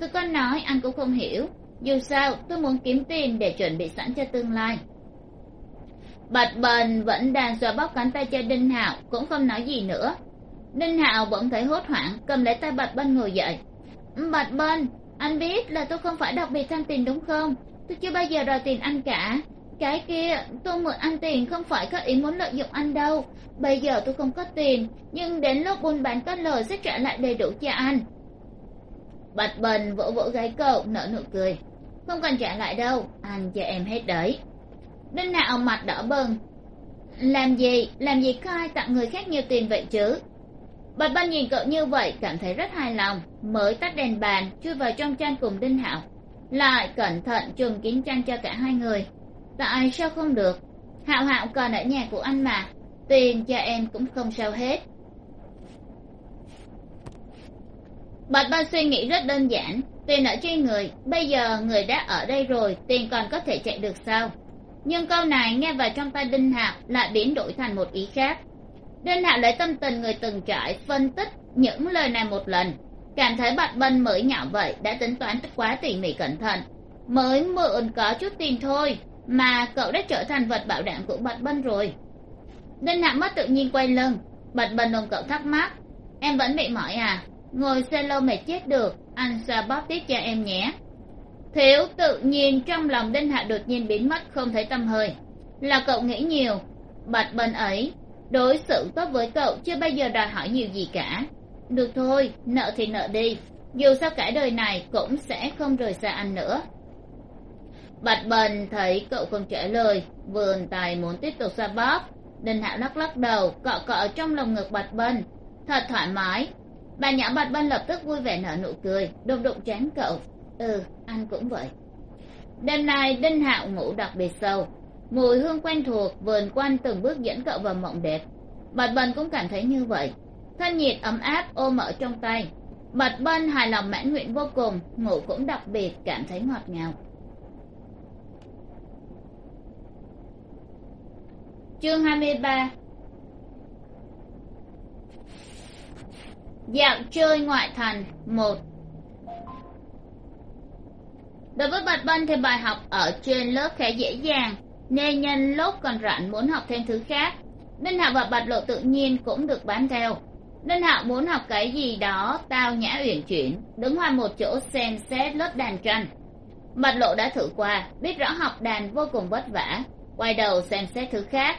Tôi có nói, anh cũng không hiểu. Dù sao, tôi muốn kiếm tiền để chuẩn bị sẵn cho tương lai. Bạch bần vẫn đang xoa bóp cánh tay cho đinh hạo cũng không nói gì nữa. Đinh hạo bỗng thấy hốt hoảng, cầm lấy tay bạch bân ngồi dậy. Bạch bân anh biết là tôi không phải đặc biệt tham tiền đúng không? Tôi chưa bao giờ đòi tiền anh cả cái kia, tôi mượn anh tiền, không phải có ý muốn lợi dụng anh đâu. Bây giờ tôi không có tiền, nhưng đến lúc buôn bán có lời sẽ trả lại đầy đủ cho anh. Bạch bần vỗ vỗ gáy cậu, nở nụ cười. Không cần trả lại đâu, anh cho em hết đấy. Đinh hạo mặt đỏ bừng. Làm gì làm gì có ai tặng người khác nhiều tiền vậy chứ? Bạch bần nhìn cậu như vậy, cảm thấy rất hài lòng, mới tắt đèn bàn, chui vào trong tranh cùng đinh hạo. Lại cẩn thận trùm kín tranh cho cả hai người tại sao không được? Hạo hạo còn ở nhà của anh mà, tiền cho em cũng không sao hết. Bạch bân suy nghĩ rất đơn giản, tiền ở trên người, bây giờ người đã ở đây rồi, tiền còn có thể chạy được sao? Nhưng câu này nghe vào trong tay đinh hạo lại biến đổi thành một ý khác. Đinh hạo lấy tâm tình người từng trải, phân tích những lời này một lần. Cảm thấy bạch bân mới nhỏ vậy, đã tính toán quá tỉ mỉ cẩn thận, mới mượn có chút tiền thôi mà cậu đã trở thành vật bảo đảm của bạch bân rồi. Đinh hạ mất tự nhiên quay lưng. Bạch bân ôm cậu thắc mắc. Em vẫn bị mỏi à? Ngồi xe lâu mệt chết được, anh xoa bóp tiếp cho em nhé. Thiếu tự nhiên trong lòng đinh hạ đột nhiên biến mất, không thấy tâm hơi. Là cậu nghĩ nhiều. Bạch bần ấy, đối xử tốt với cậu chưa bao giờ đòi hỏi nhiều gì cả. Được thôi, nợ thì nợ đi. Dù sao cả đời này cũng sẽ không rời xa anh nữa bạch bần thấy cậu không trả lời, vườn tài muốn tiếp tục xoa bóp. Đinh hạo lắc lắc đầu, cọ cọ trong lồng ngực bạch bần thật thoải mái. Bà nhỏ bạch bân lập tức vui vẻ nở nụ cười đụng đụng chán cậu. Ừ anh cũng vậy. Đêm nay đinh hạo ngủ đặc biệt sâu. Mùi hương quen thuộc vườn quanh từng bước dẫn cậu vào mộng đẹp. Bạch bân cũng cảm thấy như vậy. Thân nhiệt ấm áp ôm ở trong tay. Bạch bân hài lòng mãn nguyện vô cùng, ngủ cũng đặc biệt, cảm thấy ngọt ngào. Chương hai mươi ba. Dạo chơi ngoại thành, một. Đối với bạch bân thì bài học ở trên lớp khá dễ dàng, nên nhân lúc còn rảnh muốn học thêm thứ khác. Ninh hạo và bạch lộ tự nhiên cũng được bám theo. Ninh hạo muốn học cái gì đó, tao nhã uyển chuyển, đứng ngoài một chỗ xem xét lớp đàn tranh. Bạch lộ đã thử qua, biết rõ học đàn vô cùng vất vả, quay đầu xem xét thứ khác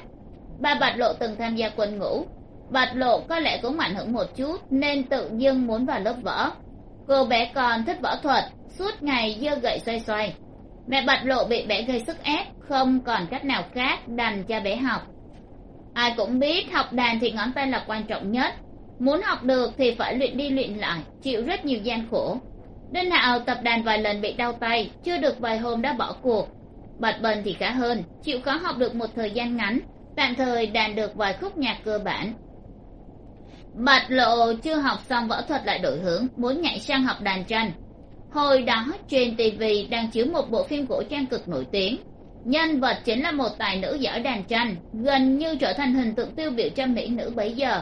ba bạch lộ từng tham gia quân ngũ. Bạch lộ có lẽ cũng ảnh hưởng một chút, nên tự dưng muốn vào lớp võ. Cô bé còn thích võ thuật, suốt ngày giơ gậy xoay xoay. Mẹ bạch lộ bị bé gây sức ép, không còn cách nào khác đành cho bé học. Ai cũng biết học đàn thì ngón tay là quan trọng nhất. Muốn học được thì phải luyện đi luyện lại, chịu rất nhiều gian khổ. Đinh hạo tập đàn vài lần bị đau tay, chưa được vài hôm đã bỏ cuộc. Bạch bần thì khá hơn, chịu khó học được một thời gian ngắn tạm thời đàn được vài khúc nhạc cơ bản. Bạch lộ chưa học xong võ thuật lại đổi hướng, muốn nhảy sang học đàn tranh. Hồi đó, trên tv đang chiếu một bộ phim cổ trang cực nổi tiếng. Nhân vật chính là một tài nữ giỏi đàn tranh, gần như trở thành hình tượng tiêu biểu cho mỹ nữ bấy giờ.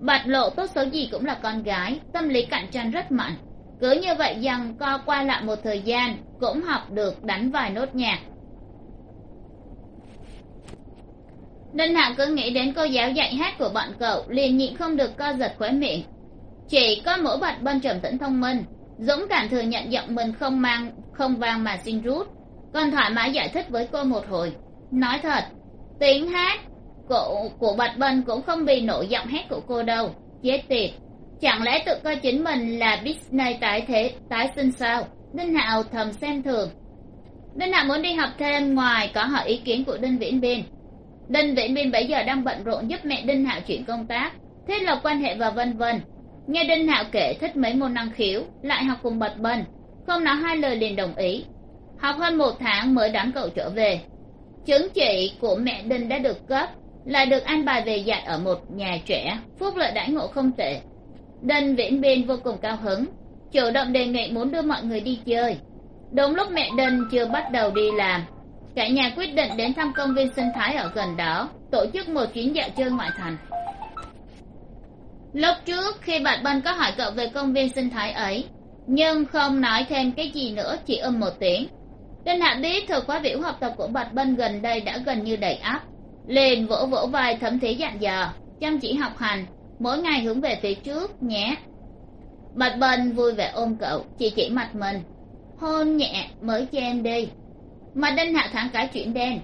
Bạch lộ tốt xấu gì cũng là con gái, tâm lý cạnh tranh rất mạnh. Cứ như vậy rằng co qua lại một thời gian, cũng học được đánh vài nốt nhạc. Ninh hạ cứ nghĩ đến cô giáo dạy hát của bọn cậu liền nhịn không được co giật khóe miệng. Chỉ có mỗi bạch bân trầm tĩnh thông minh dũng cảm thừa nhận giọng mình không mang không vang mà xin rút còn thoải mái giải thích với cô một hồi. Nói thật tiếng hát của, của bạch bân cũng không bị nổi giọng hát của cô đâu. Chết tiệt chẳng lẽ tự coi chính mình là disney tái thế tái sinh sao? Đinh hạo thầm xem thường. Đinh hạo muốn đi học thêm ngoài có hỏi ý kiến của đinh viễn biên đinh viễn biên bây giờ đang bận rộn giúp mẹ đinh hạo chuyển công tác. Thiết lập quan hệ và vân vân. Nghe đinh hạo kể thích mấy môn năng khiếu lại học cùng Bật Bần, không nói hai lời liền đồng ý. Học hơn một tháng mới đón cậu trở về. Chứng chỉ của mẹ đinh đã được cấp lại được an bài về dạy ở một nhà trẻ phúc lợi đãi ngộ không tệ. Đinh viễn biên vô cùng cao hứng chủ động đề nghị muốn đưa mọi người đi chơi. Đúng lúc mẹ đinh chưa bắt đầu đi làm cả nhà quyết định đến thăm công viên sinh thái ở gần đó, tổ chức một chuyến dạo chơi ngoại thành. Lúc trước, khi bạn bân có hỏi cậu về công viên sinh thái ấy, nhưng không nói thêm cái gì nữa, chỉ âm một tiếng. Đinh hạ biết thời khóa biểu học tập của bạch bân gần đây đã gần như đầy áp, liền vỗ vỗ vai thấm thế dặn dò, chăm chỉ học hành, mỗi ngày hướng về phía trước, nhé. Bạch bân vui vẻ ôm cậu, chỉ chỉ mặt mình, hôn nhẹ, mới cho em đi mà đinh hạ thẳng cái chuyện đen.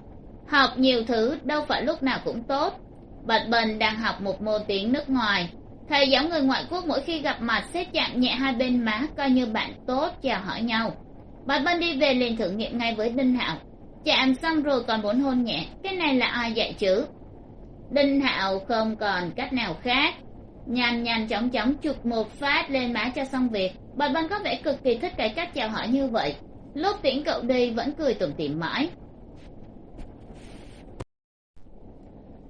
Học nhiều thứ, đâu phải lúc nào cũng tốt. Bạch bân đang học một môn tiếng nước ngoài. Thầy giáo người ngoại quốc mỗi khi gặp mặt sẽ chạm nhẹ hai bên má, coi như bạn tốt, chào hỏi nhau. Bạch bân đi về liền thử nghiệm ngay với đinh hạo. Chạm xong rồi còn muốn hôn nhẹ, cái này là ai dạy chứ? Đinh hạo không còn cách nào khác. Nhàn nhàn chóng chóng chụp một phát lên má cho xong việc. Bạch bân có vẻ cực kỳ thích cái cách chào hỏi như vậy lúc tiễn cậu đi vẫn cười tủm tỉm mãi.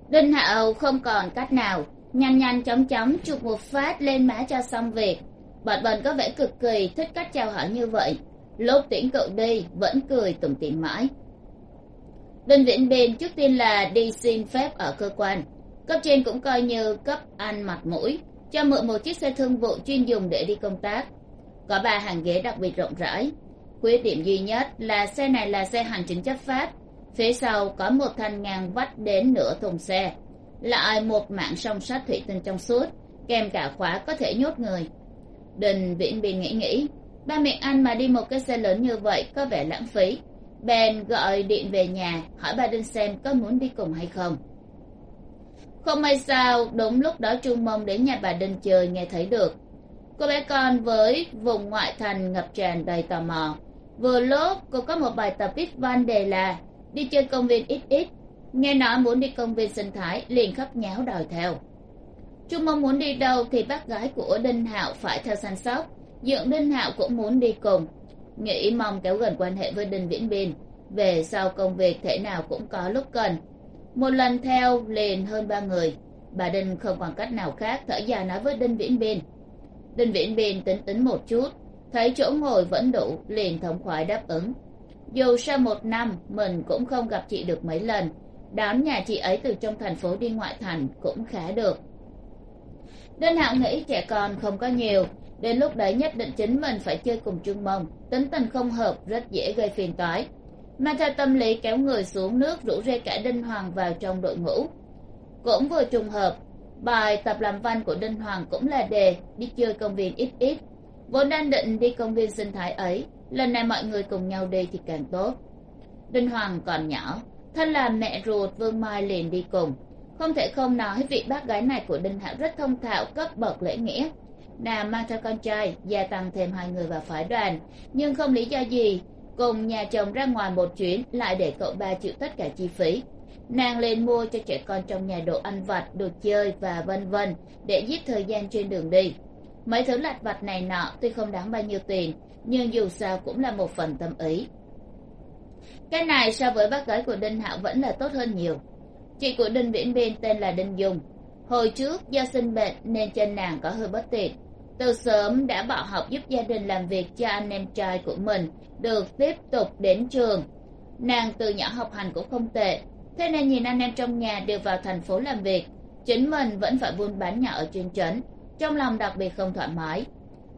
Đinh hạ âu không còn cách nào, nhanh nhanh chóng chóng chụp một phát lên má cho xong việc. Bọn bần có vẻ cực kỳ thích cách chào hỏi như vậy. Lúc tiễn cậu đi vẫn cười tủm tỉm mãi. Đinh viễn biên trước tiên là đi xin phép ở cơ quan. Cấp trên cũng coi như cấp ăn mặt mũi, cho mượn một chiếc xe thương vụ chuyên dùng để đi công tác. Có ba hàng ghế đặc biệt rộng rãi khuyết điểm duy nhất là xe này là xe hành chính chấp pháp. Phía sau có một thanh ngang vắt đến nửa thùng xe. Lại một mạng song sắt thủy tinh trong suốt, kèm cả khóa có thể nhốt người. Đình viễn biên nghĩ nghĩ, ba mẹ anh mà đi một cái xe lớn như vậy có vẻ lãng phí. Bèn gọi điện về nhà, hỏi bà đinh xem có muốn đi cùng hay không. Không may sao, đúng lúc đó trung mông đến nhà bà đinh chơi nghe thấy được. Cô bé con với vùng ngoại thành ngập tràn đầy tò mò vừa lúc cô có một bài tập viết văn đề là, đi chơi công viên ít ít. Nghe nói muốn đi công viên sinh thái, liền khóc nháo đòi theo. Trung mong muốn đi đâu thì bác gái của đinh hạo phải theo săn sóc dượng đinh hạo cũng muốn đi cùng. Nghĩ mong kéo gần quan hệ với đinh viễn bình về sau công việc thể nào cũng có lúc cần. Một lần theo liền hơn ba người, bà đinh không còn cách nào khác thở dài nói với đinh viễn bình đinh viễn bình tính tính một chút thấy chỗ ngồi vẫn đủ, liền thống khoái đáp ứng. Dù sau một năm, mình cũng không gặp chị được mấy lần. Đón nhà chị ấy từ trong thành phố đi ngoại thành cũng khá được. Đinh hạo nghĩ trẻ con không có nhiều. Đến lúc đấy nhất định chính mình phải chơi cùng trương mông. Tính tình không hợp rất dễ gây phiền toái. Mà theo tâm lý kéo người xuống nước rủ rê cả đinh hoàng vào trong đội ngũ. Cũng vừa trùng hợp, bài tập làm văn của đinh hoàng cũng là đề, đi chơi công viên ít ít vốn đang định đi công viên sinh thái ấy, lần này mọi người cùng nhau đi thì càng tốt. Đinh hoàng còn nhỏ thân là mẹ ruột vương mai liền đi cùng. Không thể không nói vị bác gái này của đinh hạo rất thông thạo, cấp bậc lễ nghĩa. Nàng mang theo con trai, gia tăng thêm hai người vào phái đoàn. Nhưng không lý do gì, cùng nhà chồng ra ngoài một chuyến lại để cậu ba chịu tất cả chi phí. Nàng lên mua cho trẻ con trong nhà đồ ăn vặt, đồ chơi và vân vân để giết thời gian trên đường đi mấy thứ lặt vặt này nọ tuy không đáng bao nhiêu tiền, nhưng dù sao cũng là một phần tâm ý. Cái này so với bác gái của đinh hạo vẫn là tốt hơn nhiều. Chị của đinh viễn biên tên là đinh dung. Hồi trước do sinh bệnh nên chân nàng có hơi bất tiện. Từ sớm đã bỏ học giúp gia đình làm việc cho anh em trai của mình, được tiếp tục đến trường. Nàng từ nhỏ học hành cũng không tệ, thế nên nhìn anh em trong nhà đều vào thành phố làm việc. Chính mình vẫn phải buôn bán nhỏ ở trên trấn trong lòng đặc biệt không thoải mái.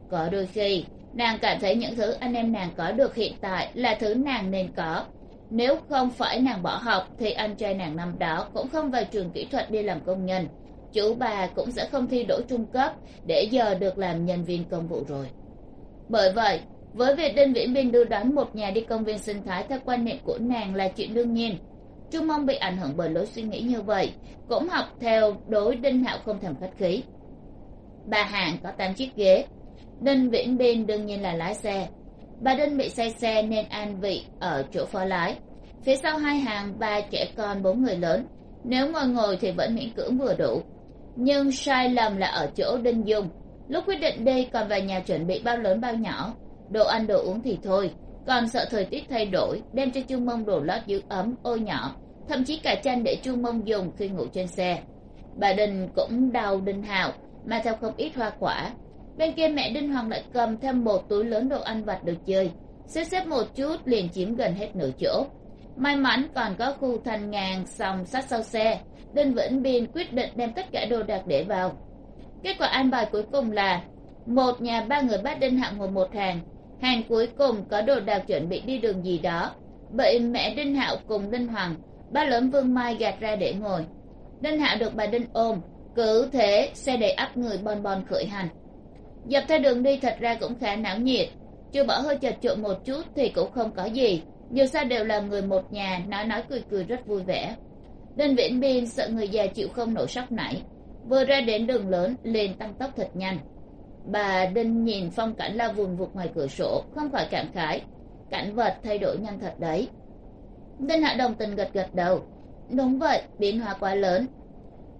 Có đôi khi, nàng cảm thấy những thứ anh em nàng có được hiện tại là thứ nàng nên có. Nếu không phải nàng bỏ học, thì anh trai nàng năm đó cũng không vào trường kỹ thuật đi làm công nhân. Chủ bà cũng sẽ không thi đỗ trung cấp để giờ được làm nhân viên công vụ rồi. Bởi vậy, với việc đinh viễn biên đưa đón một nhà đi công viên sinh thái theo quan niệm của nàng là chuyện đương nhiên trung mong bị ảnh hưởng bởi lối suy nghĩ như vậy, cũng học theo đối đinh hạo không thèm khách khí bà hàng có tám chiếc ghế. Đinh viễn biên đương nhiên là lái xe. Bà đinh bị say xe nên an vị ở chỗ phó lái. Phía sau hai hàng, ba trẻ con, bốn người lớn. Nếu ngồi ngồi thì vẫn miễn cưỡng vừa đủ. Nhưng sai lầm là ở chỗ đinh dung. Lúc quyết định đi, còn vào nhà chuẩn bị bao lớn bao nhỏ. Đồ ăn, đồ uống thì thôi. Còn sợ thời tiết thay đổi, đem cho chu mông đồ lót giữ ấm, ô nhỏ. Thậm chí cả chăn để chu mông dùng khi ngủ trên xe. Bà đình cũng đau đinh hào mà theo không ít hoa quả, bên kia mẹ đinh hoàng lại cầm thêm một túi lớn đồ ăn vặt được chơi. Xếp xếp một chút liền chiếm gần hết nửa chỗ. May mắn còn có khu thành ngàn sòng sát sau xe. Đinh vĩnh biên quyết định đem tất cả đồ đạc để vào. Kết quả an bài cuối cùng là, một nhà ba người bắt đinh hạo ngồi một hàng. Hàng cuối cùng có đồ đạc chuẩn bị đi đường gì đó. Vậy mẹ đinh hạo cùng đinh hoàng, ba lớn vương mai gạt ra để ngồi. Đinh hạo được bà đinh ôm cứ thế, xe đầy ắp người bon bon khởi hành. Dọc theo đường đi thật ra cũng khá náo nhiệt. Chưa bỏ hơi chật chội một chút thì cũng không có gì. Dù sao đều là người một nhà, nói nói cười cười rất vui vẻ. Đinh viễn biên, sợ người già chịu không nổi sốc nảy. Vừa ra đến đường lớn liền tăng tốc thật nhanh. Bà đinh nhìn phong cảnh lao vùng vụt ngoài cửa sổ, không khỏi cảm khái. Cảnh vật thay đổi nhanh thật đấy. Đinh hạ đồng tình gật gật đầu. Đúng vậy, biến hóa quá lớn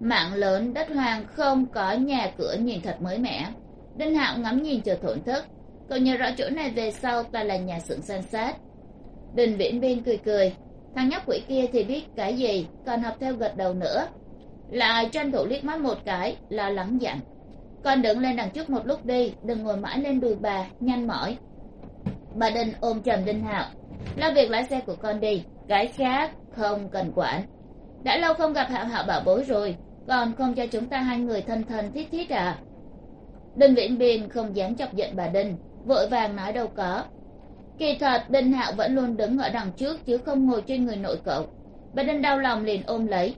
mạng lớn, đất hoang, không có nhà cửa nhìn thật mới mẻ. Đinh hạo ngắm nhìn chờ thổn thức. Cậu nhớ rõ chỗ này về sau toàn là nhà xưởng san sát. Đình viễn biên cười cười. Thằng nhóc quỷ kia thì biết cái gì, còn học theo gật đầu nữa. Lại tranh thủ liếc mắt một cái, lo lắng dặn. Con đứng lên đằng trước một lúc đi, đừng ngồi mãi lên đùi bà, nhanh mỏi. Bà đinh ôm trầm đinh hạo. Lo việc lái xe của con đi, cái khác không cần quản. Đã lâu không gặp hạo hạo bảo bối rồi còn không cho chúng ta hai người thân thân thiết thiết à đinh viễn biên không dám chọc giận bà đinh, vội vàng nói đâu có. Kỳ thật, đinh hạo vẫn luôn đứng ở đằng trước chứ không ngồi trên người nội cậu. Bà đinh đau lòng liền ôm lấy.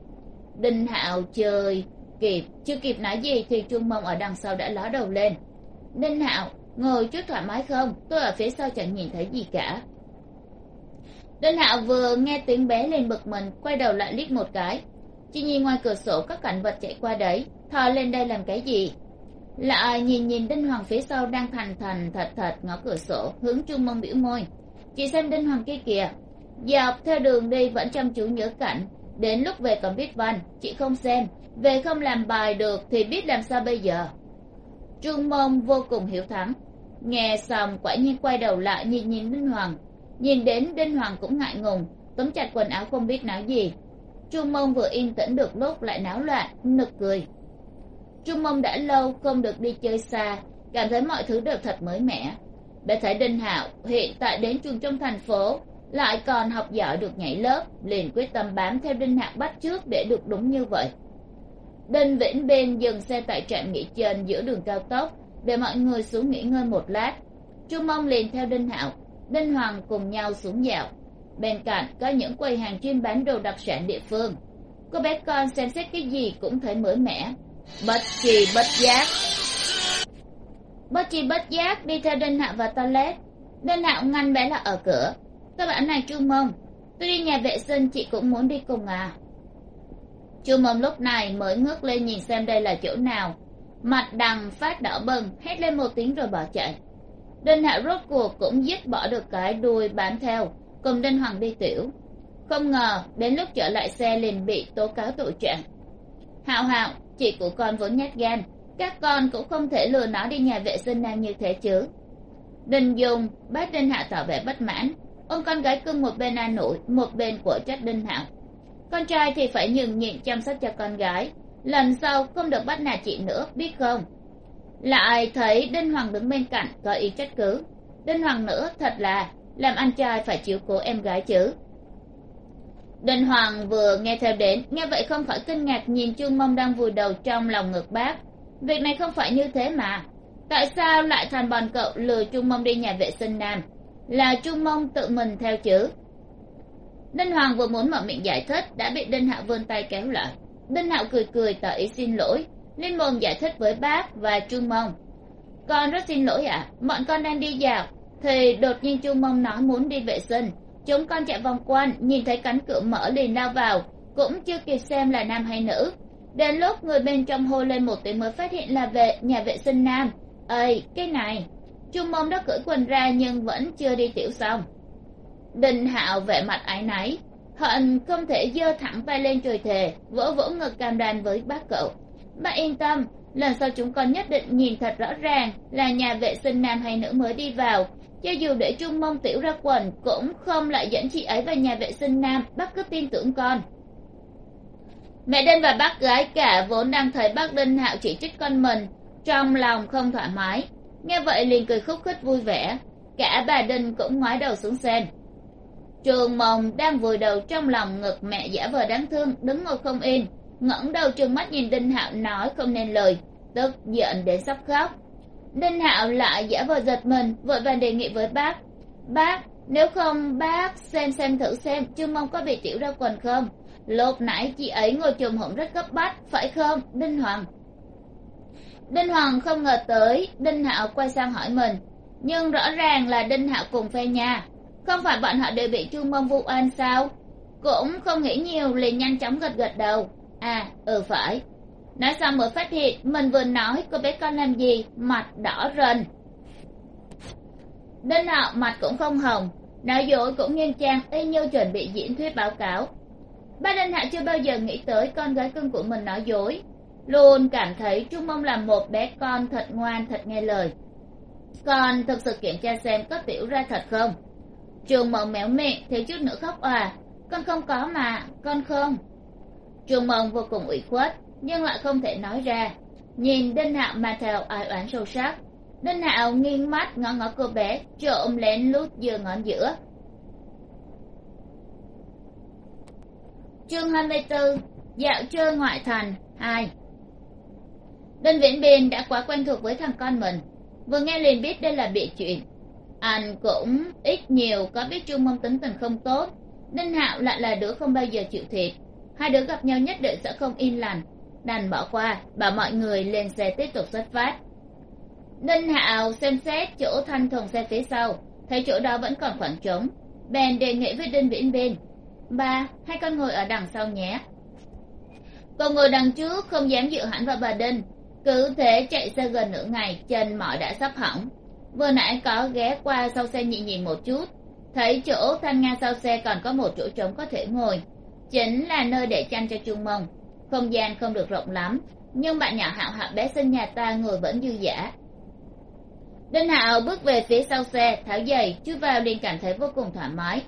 Đinh hạo chơi, kịp. Chưa kịp nói gì thì chuông mông ở đằng sau đã ló đầu lên. Đinh hạo ngồi chút thoải mái không? Tôi ở phía sau chẳng nhìn thấy gì cả. Đinh hạo vừa nghe tiếng bé liền bực mình, quay đầu lại liếc một cái chỉ nhìn ngoài cửa sổ có cảnh vật chạy qua đấy, thò lên đây làm cái gì? Lại nhìn nhìn đinh hoàng phía sau đang thành thành thật thật ngó cửa sổ, hướng trung mông biểu môi. Chị xem đinh hoàng kia kìa. Dọc theo đường đi vẫn chăm chú nhớ cảnh. Đến lúc về còn viết văn, chị không xem. Về không làm bài được thì biết làm sao bây giờ? Trung mông vô cùng hiểu thắng. Nghe xong, quả nhiên quay đầu lại nhìn nhìn đinh hoàng. Nhìn đến đinh hoàng cũng ngại ngùng. Túm chặt quần áo không biết nói gì trung mông vừa yên tĩnh được lúc lại náo loạn, nực cười. Trung mông đã lâu không được đi chơi xa, cảm thấy mọi thứ đều thật mới mẻ. Bé thấy đinh hạo hiện tại đến trường trong thành phố, lại còn học giỏi được nhảy lớp, liền quyết tâm bám theo đinh hạo bắt trước để được đúng như vậy. Đinh vĩnh bên dừng xe tại trạm nghỉ chân giữa đường cao tốc, để mọi người xuống nghỉ ngơi một lát. Trung mông liền theo đinh hạo, đinh hoàng cùng nhau xuống dạo bên cạnh có những quầy hàng chuyên bán đồ đặc sản địa phương. Cô bé con xem xét cái gì cũng thấy mới mẻ. Bất kỳ bất giác. Bất kỳ bất giác, đi theo đinh hạo vào toilet. Đinh hạo ngăn bé là ở cửa. Các bạn này, chu mông, tôi đi nhà vệ sinh, chị cũng muốn đi cùng à? Chu mông lúc này mới ngước lên nhìn xem đây là chỗ nào. Mặt đằng phát đỏ bừng, hét lên một tiếng rồi bỏ chạy. Đinh hạo rốt cuộc cũng dứt bỏ được cái đuôi bám theo cùng đinh hoàng đi tiểu. Không ngờ, đến lúc trở lại xe liền bị tố cáo tội trạng. Hạo hạo chị của con vốn nhát gan, các con cũng không thể lừa nó đi nhà vệ sinh nam như thế chứ. Đinh dung, bác đinh hạ tỏ vẻ bất mãn. Ông con gái cưng một bên an ủi, một bên của trách đinh hạo con trai thì phải nhường nhịn chăm sóc cho con gái. Lần sau không được bắt nạt chị nữa, biết không? Lại thấy đinh hoàng đứng bên cạnh có ý trách cứ? Đinh hoàng nữa, thật là làm anh trai phải chiếu cố em gái chứ. Đinh hoàng vừa nghe theo đến, nghe vậy không khỏi kinh ngạc nhìn trương mông đang vùi đầu trong lòng ngực bác. Việc này không phải như thế mà. Tại sao lại thành bọn cậu lừa trung mông đi nhà vệ sinh nam? Là trung mông tự mình theo chứ? Đinh hoàng vừa muốn mở miệng giải thích, đã bị đinh hạo vươn tay kéo lại. Đinh hạo cười cười tỏ ý xin lỗi, liên mồm giải thích với bác và trung mông. Con rất xin lỗi ạ, bọn con đang đi dạo thì đột nhiên chu mông nói muốn đi vệ sinh. Chúng con chạy vòng quanh, nhìn thấy cánh cửa mở liền lao vào, cũng chưa kịp xem là nam hay nữ. Đến lúc người bên trong hô lên một tiếng mới phát hiện là vệ, nhà vệ sinh nam. Ây cái này. Chu mông đã cởi quần ra nhưng vẫn chưa đi tiểu xong. Đinh hạo vẻ mặt áy náy. Hận không thể giơ thẳng tay lên trời thề, vỗ vỗ ngực cam đoan với bác cậu. Bác yên tâm, lần sau chúng con nhất định nhìn thật rõ ràng là nhà vệ sinh nam hay nữ mới đi vào cho dù để trung mông tiểu ra quần, cũng không lại dẫn chị ấy vào nhà vệ sinh nam, bác cứ tin tưởng con. Mẹ đinh và bác gái cả vốn đang thấy bác đinh hạo chỉ trích con mình, trong lòng không thoải mái. Nghe vậy liền cười khúc khích vui vẻ. Cả bà đinh cũng ngoái đầu xuống xem. Trường mồng đang vùi đầu trong lòng ngực mẹ giả vờ đáng thương, đứng ngồi không yên. Ngẩng đầu trừng mắt nhìn đinh hạo nói không nên lời, tức giận đến sắp khóc đinh hạo lại giả vờ giật mình, vội vàng đề nghị với bác. Bác, nếu không bác xem xem thử xem trương mong có bị tiểu ra quần không? Lúc nãy chị ấy ngồi chùm hổn rất cấp bách, phải không, đinh hoàng? Đinh hoàng không ngờ tới, đinh hạo quay sang hỏi mình. Nhưng rõ ràng là đinh hạo cùng phe nhà. Không phải bọn họ đều bị chu mông vu oan sao? Cũng không nghĩ nhiều, liền nhanh chóng gật gật đầu. À ừ phải nói xong mới phát hiện mình vừa nói cô bé con làm gì, mặt đỏ rần. Đinh hạo mặt cũng không hồng. Nói dối cũng nghiêm trang, y như chuẩn bị diễn thuyết báo cáo. Ba đinh hạo chưa bao giờ nghĩ tới con gái cưng của mình nói dối. Luôn cảm thấy trung mông là một bé con thật ngoan, thật nghe lời. Con thực sự kiểm tra xem có tiểu ra thật không? Trường mộng méo miệng, thiếu chút nữa khóc à con không có mà, con không. Trường mộng vô cùng ủy khuất nhưng lại không thể nói ra. Nhìn đinh hạo mà theo ai oán sâu sắc. Đinh hạo nghiêng mắt ngó ngó cô bé, trộm lén lút giơ ngón giữa. Chương hai mươi bốn dạo chơi ngoại thành, hai. Đinh viễn biên đã quá quen thuộc với thằng con mình. Vừa nghe liền biết đây là bịa chuyện. Anh cũng ít nhiều có biết chu mông tính tình không tốt. Đinh hạo lại là đứa không bao giờ chịu thiệt. Hai đứa gặp nhau nhất định sẽ không yên lành đành bỏ qua, bảo mọi người lên xe tiếp tục xuất phát. Đinh hạo xem xét chỗ thanh thùng xe phía sau, thấy chỗ đó vẫn còn khoảng trống. Bèn đề nghị với đinh viễn bên, ba, hai con ngồi ở đằng sau nhé. Cậu ngồi đằng trước không dám dựa hẳn vào bà đinh, cứ thế chạy xe gần nửa ngày, chân mỏi đã sắp hỏng. Vừa nãy có ghé qua sau xe nhị nhìn một chút, thấy chỗ thanh nga sau xe còn có một chỗ trống có thể ngồi, chính là nơi để chăn cho trung mông không gian không được rộng lắm, nhưng bạn nhỏ hạo hạo bé sinh nhà ta ngồi vẫn dư dả. Đinh hạo bước về phía sau xe, tháo giày, chui vào liền cảm thấy vô cùng thoải mái.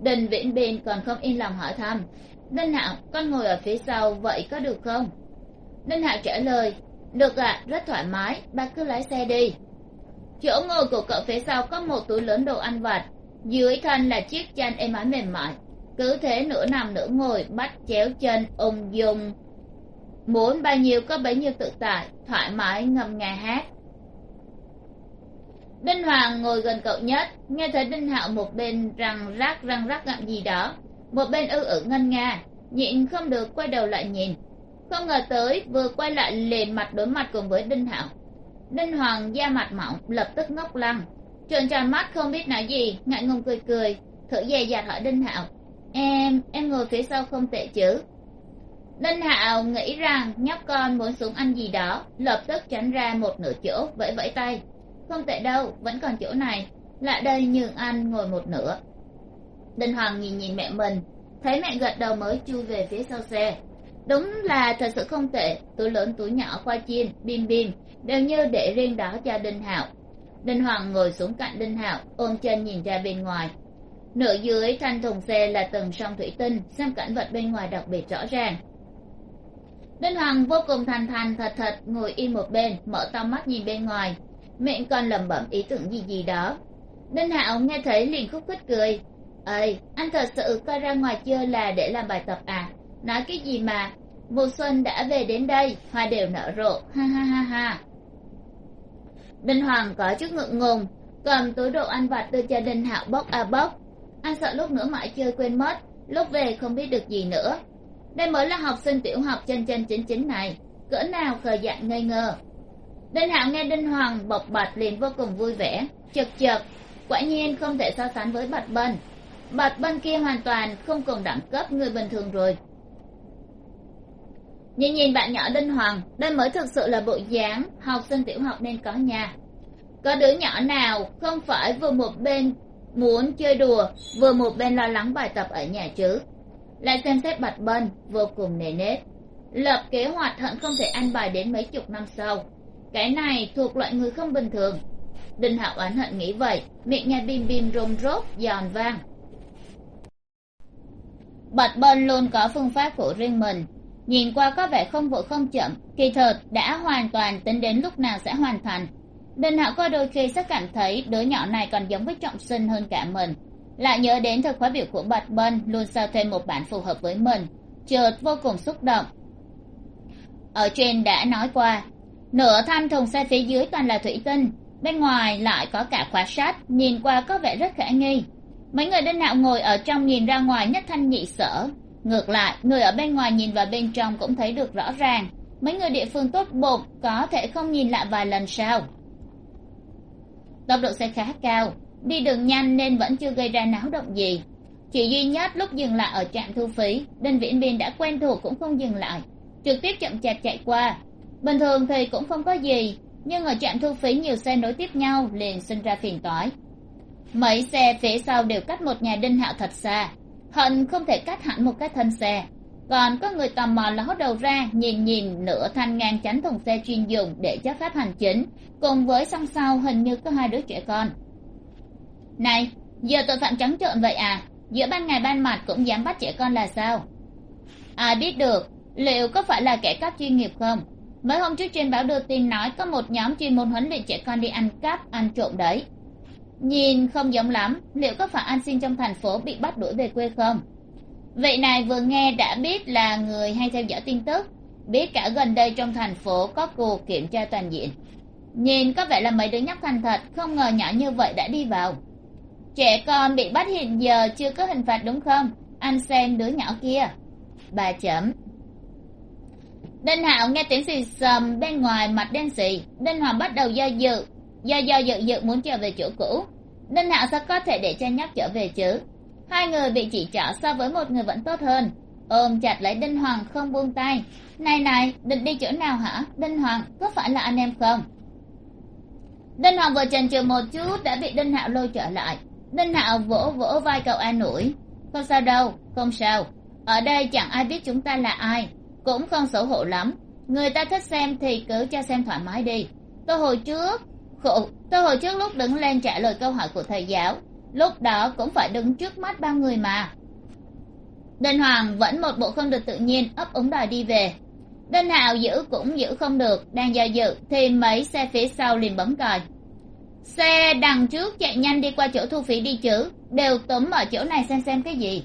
Đinh viễn biên còn không yên lòng hỏi thăm, đinh hạo, con ngồi ở phía sau vậy có được không? Đinh hạo trả lời, được ạ, rất thoải mái, Ba cứ lái xe đi. Chỗ ngồi của cậu phía sau có một túi lớn đồ ăn vặt, dưới thân là chiếc chăn êm ái mềm mại cứ thế nửa nằm nửa ngồi, bắt chéo chân, ung dung. Muốn bao nhiêu có bấy nhiêu tự tại, thoải mái ngâm nga hát. Đinh hoàng ngồi gần cậu nhất, nghe thấy đinh hạo một bên răng rác răng rác gặm gì đó. Một bên ư ử ngân nga, nhịn không được quay đầu lại nhìn. Không ngờ tới, vừa quay lại liền mặt đối mặt cùng với đinh hạo. Đinh hoàng da mặt mỏng, lập tức ngốc lăng. Trợn tròn mắt không biết nói gì, ngại ngùng cười cười thử dè dặt hỏi đinh hạo em em ngồi phía sau không tệ chứ? Đinh hạo nghĩ rằng nhóc con muốn xuống ăn gì đó, lập tức tránh ra một nửa chỗ vẫy vẫy tay. Không tệ đâu, vẫn còn chỗ này, lại đây nhường ăn ngồi một nửa. Đinh hoàng nhìn nhìn mẹ mình, thấy mẹ gật đầu mới chui về phía sau xe. Đúng là thật sự không tệ, túi lớn túi nhỏ khoa chiên, bim bim, đều như để riêng đó cho đinh hạo. Đinh hoàng ngồi xuống cạnh đinh hạo, ôm chân nhìn ra bên ngoài nửa dưới thanh thùng xe là tầng sông thủy tinh, xem cảnh vật bên ngoài đặc biệt rõ ràng. Đinh hoàng vô cùng thành thành thật thật ngồi im một bên, mở to mắt nhìn bên ngoài. Miệng còn lẩm bẩm ý tưởng gì gì đó. Đinh hạo nghe thấy liền khúc khích cười. Ơi anh thật sự coi ra ngoài chơi là để làm bài tập à? Nói cái gì mà? Mùa xuân đã về đến đây, hoa đều nở rộ, ha ha ha ha. Đinh hoàng có chút ngượng ngùng, cầm túi đồ ăn vặt đưa cho đinh hạo bốc a à bốc anh sợ lúc nữa mãi chơi quên mất, lúc về không biết được gì nữa. Đây mới là học sinh tiểu học chân chân chính chính này, cỡ nào khờ dại ngây ngơ đinh hạo nghe đinh hoàng bộc bạch liền vô cùng vui vẻ chật chật quả nhiên không thể so sánh với bạch bân. Bạch bân kia hoàn toàn không cùng đẳng cấp người bình thường rồi. Nhìn nhìn bạn nhỏ đinh hoàng, đây mới thực sự là bộ dáng học sinh tiểu học nên có nhà có đứa nhỏ nào không phải vừa một bên muốn chơi đùa, vừa một bên lo lắng bài tập ở nhà chứ. Lại xem xét bạch bân vô cùng nề nếp. Lập kế hoạch hận không thể ăn bài đến mấy chục năm sau. Cái này thuộc loại người không bình thường. Đinh hạo oán hận nghĩ vậy, miệng nhà bim bim rôm rốt, giòn vang. Bật bên luôn có phương pháp của riêng mình. Nhìn qua có vẻ không vội không chậm, kỳ thực đã hoàn toàn tính đến lúc nào sẽ hoàn thành đinh hạo có đôi khi sẽ cảm thấy đứa nhỏ này còn giống với trọng sinh hơn cả mình. Lại nhớ đến thời khóa biểu của bạch bân, luôn sao thêm một bản phù hợp với mình. Chợt vô cùng xúc động. Ở trên đã nói qua, nửa thanh thùng xe phía dưới toàn là thủy tinh, bên ngoài lại có cả khóa sắt nhìn qua có vẻ rất khả nghi. Mấy người đinh hạo ngồi ở trong nhìn ra ngoài nhất thanh nhị sở. Ngược lại, người ở bên ngoài nhìn vào bên trong cũng thấy được rõ ràng. Mấy người địa phương tốt bụng, có thể không nhìn lại vài lần sao? Tốc độ xe khá cao. Đi đường nhanh nên vẫn chưa gây ra náo động gì. Chỉ duy nhất lúc dừng lại ở trạm thu phí đinh viễn biên đã quen thuộc cũng không dừng lại. Trực tiếp chậm chạp chạy qua. Bình thường thì cũng không có gì, nhưng ở trạm thu phí nhiều xe nối tiếp nhau liền sinh ra phiền toái. Mấy xe phía sau đều cắt một nhà đinh hạo thật xa. Hận không thể cắt hẳn một cái thân xe còn có người tò mò ló đầu ra, nhìn nhìn nửa thanh ngang chắn thùng xe chuyên dùng để chấp pháp hành chính. Cùng với song sau hình như có hai đứa trẻ con. Này, giờ tội phạm trắng trợn vậy à? Giữa ban ngày ban mặt cũng dám bắt trẻ con là sao? Ai biết được, liệu có phải là kẻ cắp chuyên nghiệp không? Mấy hôm trước trên báo đưa tin nói có một nhóm chuyên môn huấn luyện trẻ con đi ăn cắp, ăn trộm đấy. Nhìn không giống lắm, liệu có phải an sinh trong thành phố bị bắt đuổi về quê không? Vị này vừa nghe đã biết là người hay theo dõi tin tức. Biết cả gần đây trong thành phố có cuộc kiểm tra toàn diện. Nhìn có vẻ là mấy đứa nhóc thành thật, không ngờ nhỏ như vậy đã đi vào. Trẻ con bị bắt hiện giờ chưa có hình phạt đúng không? Anh xem đứa nhỏ kia. Bà chấm. Đinh hạo nghe tiếng xì xầm bên ngoài mặt đen xì. Đinh hoàng bắt đầu do dự, do do dự dự muốn trở về chỗ cũ. Đinh hạo sao có thể để cho nhóc trở về chứ? Hai người bị chỉ trỏ so với một người vẫn tốt hơn. Ôm chặt lấy đinh hoàng không buông tay. Này này, định đi chỗ nào hả? Đinh hoàng, có phải là anh em không? Đinh hoàng vừa chần chừ một chút đã bị đinh hạo lôi trở lại. Đinh hạo vỗ vỗ vai cậu an ủi. Không sao đâu, không sao. Ở đây chẳng ai biết chúng ta là ai, cũng không xấu hổ lắm. Người ta thích xem thì cứ cho xem thoải mái đi. Tôi hồi trước, khổ, tôi hồi trước lúc đứng lên trả lời câu hỏi của thầy giáo lúc đó cũng phải đứng trước mắt ba người mà. Đinh hoàng vẫn một bộ không được tự nhiên ấp úng đòi đi về. Đinh hạo giữ cũng giữ không được, đang do dự thì mấy xe phía sau liền bấm còi. Xe đằng trước chạy nhanh đi qua chỗ thu phí đi chứ, đều túm ở chỗ này xem xem cái gì.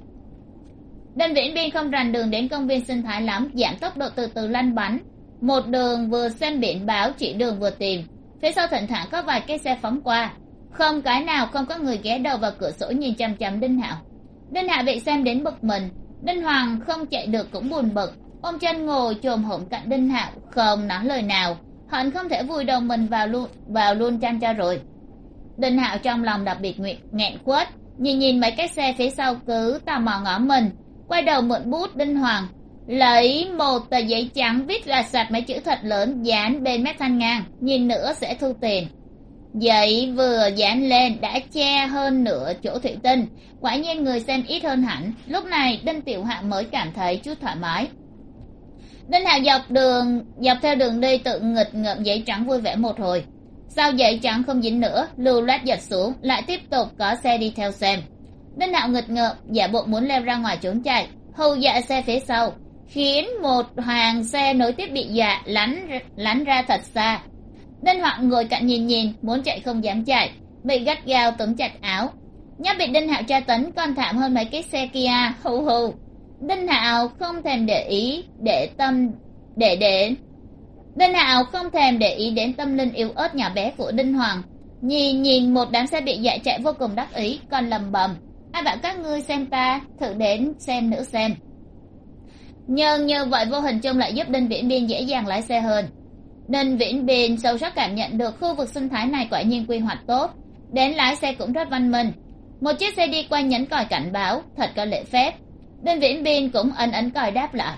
Đinh viễn biên không rành đường đến công viên sinh thái lắm, giảm tốc độ từ từ lăn bánh. Một đường vừa xem biển báo, chỉ đường vừa tìm. Phía sau thỉnh thoảng có vài cái xe phóng qua không cái nào không có người ghé đầu vào cửa sổ nhìn chằm chằm đinh hạo. Đinh hạo bị xem đến bực mình. Đinh hoàng không chạy được cũng buồn bực. Ôm chân ngồi chồm hổm cạnh đinh hạo, không nói lời nào. Hận không thể vùi đầu mình vào luôn vào luôn chăn cho rồi. Đinh hạo trong lòng đặc biệt nguyện, nghẹn quất, nhìn nhìn mấy cái xe phía sau cứ tò mò ngó mình. Quay đầu mượn bút đinh hoàng, lấy một tờ giấy trắng viết là sạch mấy chữ thật lớn dán bên mép thanh ngang, nhìn nữa sẽ thu tiền giấy vừa dán lên, đã che hơn nửa chỗ thủy tinh. Quả nhiên người xem ít hơn hẳn. Lúc này, đinh tiểu hạ mới cảm thấy chút thoải mái. Đinh hạ dọc đường, dọc theo đường đi tự nghịch ngợm giấy trắng vui vẻ một hồi. Sau giấy trắng không dính nữa, lưu loát giật xuống, lại tiếp tục có xe đi theo xem. Đinh hạo nghịch ngợm, giả bộ muốn leo ra ngoài trốn chạy hầu dạ xe phía sau. Khiến một hàng xe nối tiếp bị dạ lánh lánh ra thật xa đinh hoạn ngồi cạnh nhìn nhìn, muốn chạy không dám chạy. Bị gắt gao túm chặt áo. Nhóc bị đinh hạo tra tấn còn thảm hơn mấy cái xe kia. Hù hù. Đinh hạo không thèm để ý để tâm, để để đinh hạo không thèm để ý đến tâm linh yếu ớt nhỏ bé của đinh hoàng. Nhìn nhìn một đám xe bị dạy chạy vô cùng đắc ý còn lầm bầm. Ai bảo các ngươi xem ta, thử đến xem nữ xem. Nhưng như vậy vô hình chung lại giúp đinh viễn biên dễ dàng lái xe hơn đinh viễn Bình sâu sắc cảm nhận được khu vực sinh thái này quả nhiên quy hoạch tốt. Đến lái xe cũng rất văn minh. Một chiếc xe đi qua nhấn còi cảnh báo, thật có lễ phép. Đinh viễn biên cũng ấn ấn còi đáp lại.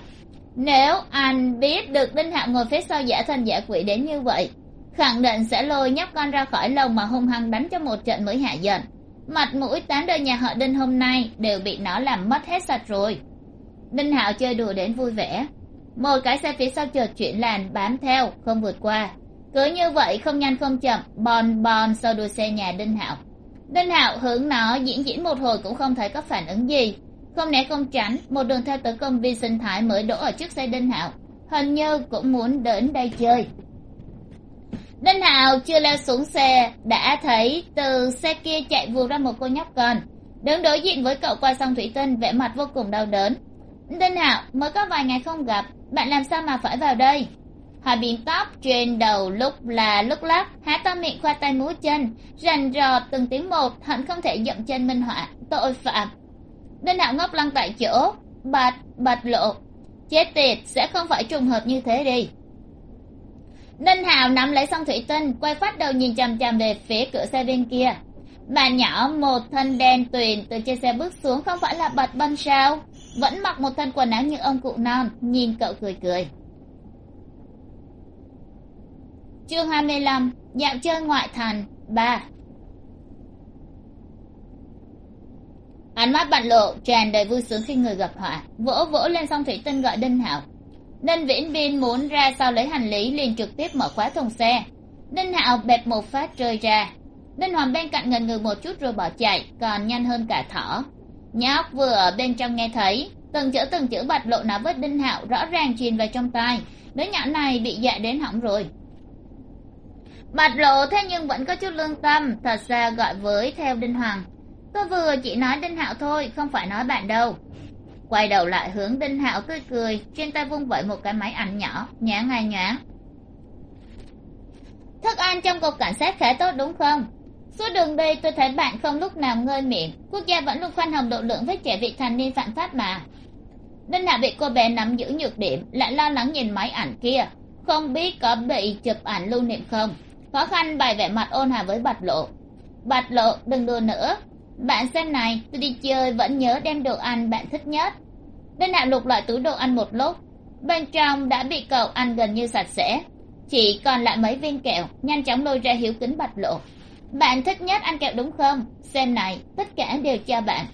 Nếu anh biết được đinh hạo ngồi phía sau giả thân giả quỷ đến như vậy, khẳng định sẽ lôi nhóc con ra khỏi lồng mà hung hăng đánh cho một trận mới hạ giận. Mặt mũi tán đời nhà họ đinh hôm nay đều bị nó làm mất hết sạch rồi. Đinh hạo chơi đùa đến vui vẻ một cái xe phía sau chợt chuyển làn, bám theo, không vượt qua. Cứ như vậy, không nhanh, không chậm, bon bon sau đuôi xe nhà đinh hạo. Đinh hạo hướng nó diễn diễn một hồi cũng không thấy có phản ứng gì. Không né không tránh, một đường theo tới công viên sinh thái mới đổ ở trước xe đinh hạo. Hình như cũng muốn đến đây chơi. Đinh hạo chưa leo xuống xe, đã thấy từ xe kia chạy vù ra một cô nhóc con. Đứng đối diện với cậu qua sông thủy tinh, vẻ mặt vô cùng đau đớn đinh hạo, mới có vài ngày không gặp, bạn làm sao mà phải vào đây? Hai biện tóc trên đầu lúc là lúc lắc, há to miệng khoa tay múa chân, rành rò từng tiếng một, hận không thể dậm chân minh họa, tội phạm. Đinh hạo ngốc lăng tại chỗ, bạch bạch lộ. Chết tiệt, sẽ không phải trùng hợp như thế đi. Đinh hạo nắm lấy xong thủy tinh, quay phát đầu nhìn chằm chằm về phía cửa xe bên kia. Bà nhỏ một thân đen tuyền từ trên xe bước xuống, không phải là bạch bân sao? Vẫn mặc một thân quần áo như ông cụ non, nhìn cậu cười cười. Chương hai mươi lăm, dạo chơi ngoại thành, ba. Ánh mắt bạn lộ, tràn đầy vui sướng khi người gặp họa, vỗ vỗ lên xong thủy tinh gọi đinh hạo. Đinh viễn biên muốn ra sau lấy hành lý, liền trực tiếp mở khóa thùng xe. Đinh hạo bẹp một phát rơi ra. Đinh hoàng bên cạnh ngần ngừ một chút rồi bỏ chạy, còn nhanh hơn cả thỏ nhóc vừa ở bên trong nghe thấy, từng chữ từng chữ bạch lộ nói với đinh hạo rõ ràng truyền vào trong tai. Đứa nhỏ này bị dạy đến hỏng rồi. Bạch lộ, thế nhưng vẫn có chút lương tâm, thật ra gọi với theo đinh hoàng. Tôi vừa chỉ nói đinh hạo thôi, không phải nói bạn đâu. Quay đầu lại hướng đinh hạo tươi cười, trên tay vung vẩy một cái máy ảnh nhỏ, nhã ngay nhã. Thức ăn trong cục cảnh sát khá tốt đúng không? Suốt đường đi, tôi thấy bạn không lúc nào ngơi miệng. Quốc gia vẫn luôn khoan hồng độ lượng với trẻ vị thành niên phạm pháp mà. Đinh hạ bị cô bé nắm giữ nhược điểm, lại lo lắng nhìn máy ảnh kia. Không biết có bị chụp ảnh lưu niệm không? Khó khăn bày vẻ mặt ôn hòa với bạch lộ. Bạch lộ, đừng đùa nữa. Bạn xem này, tôi đi chơi vẫn nhớ đem đồ ăn bạn thích nhất. Đinh hạ lục loại túi đồ ăn một lúc. Bên trong đã bị cậu ăn gần như sạch sẽ. Chỉ còn lại mấy viên kẹo, nhanh chóng lôi ra hiếu kính bạch lộ bạn thích nhất ăn kẹo đúng không? Xem này tất cả đều cho bạn.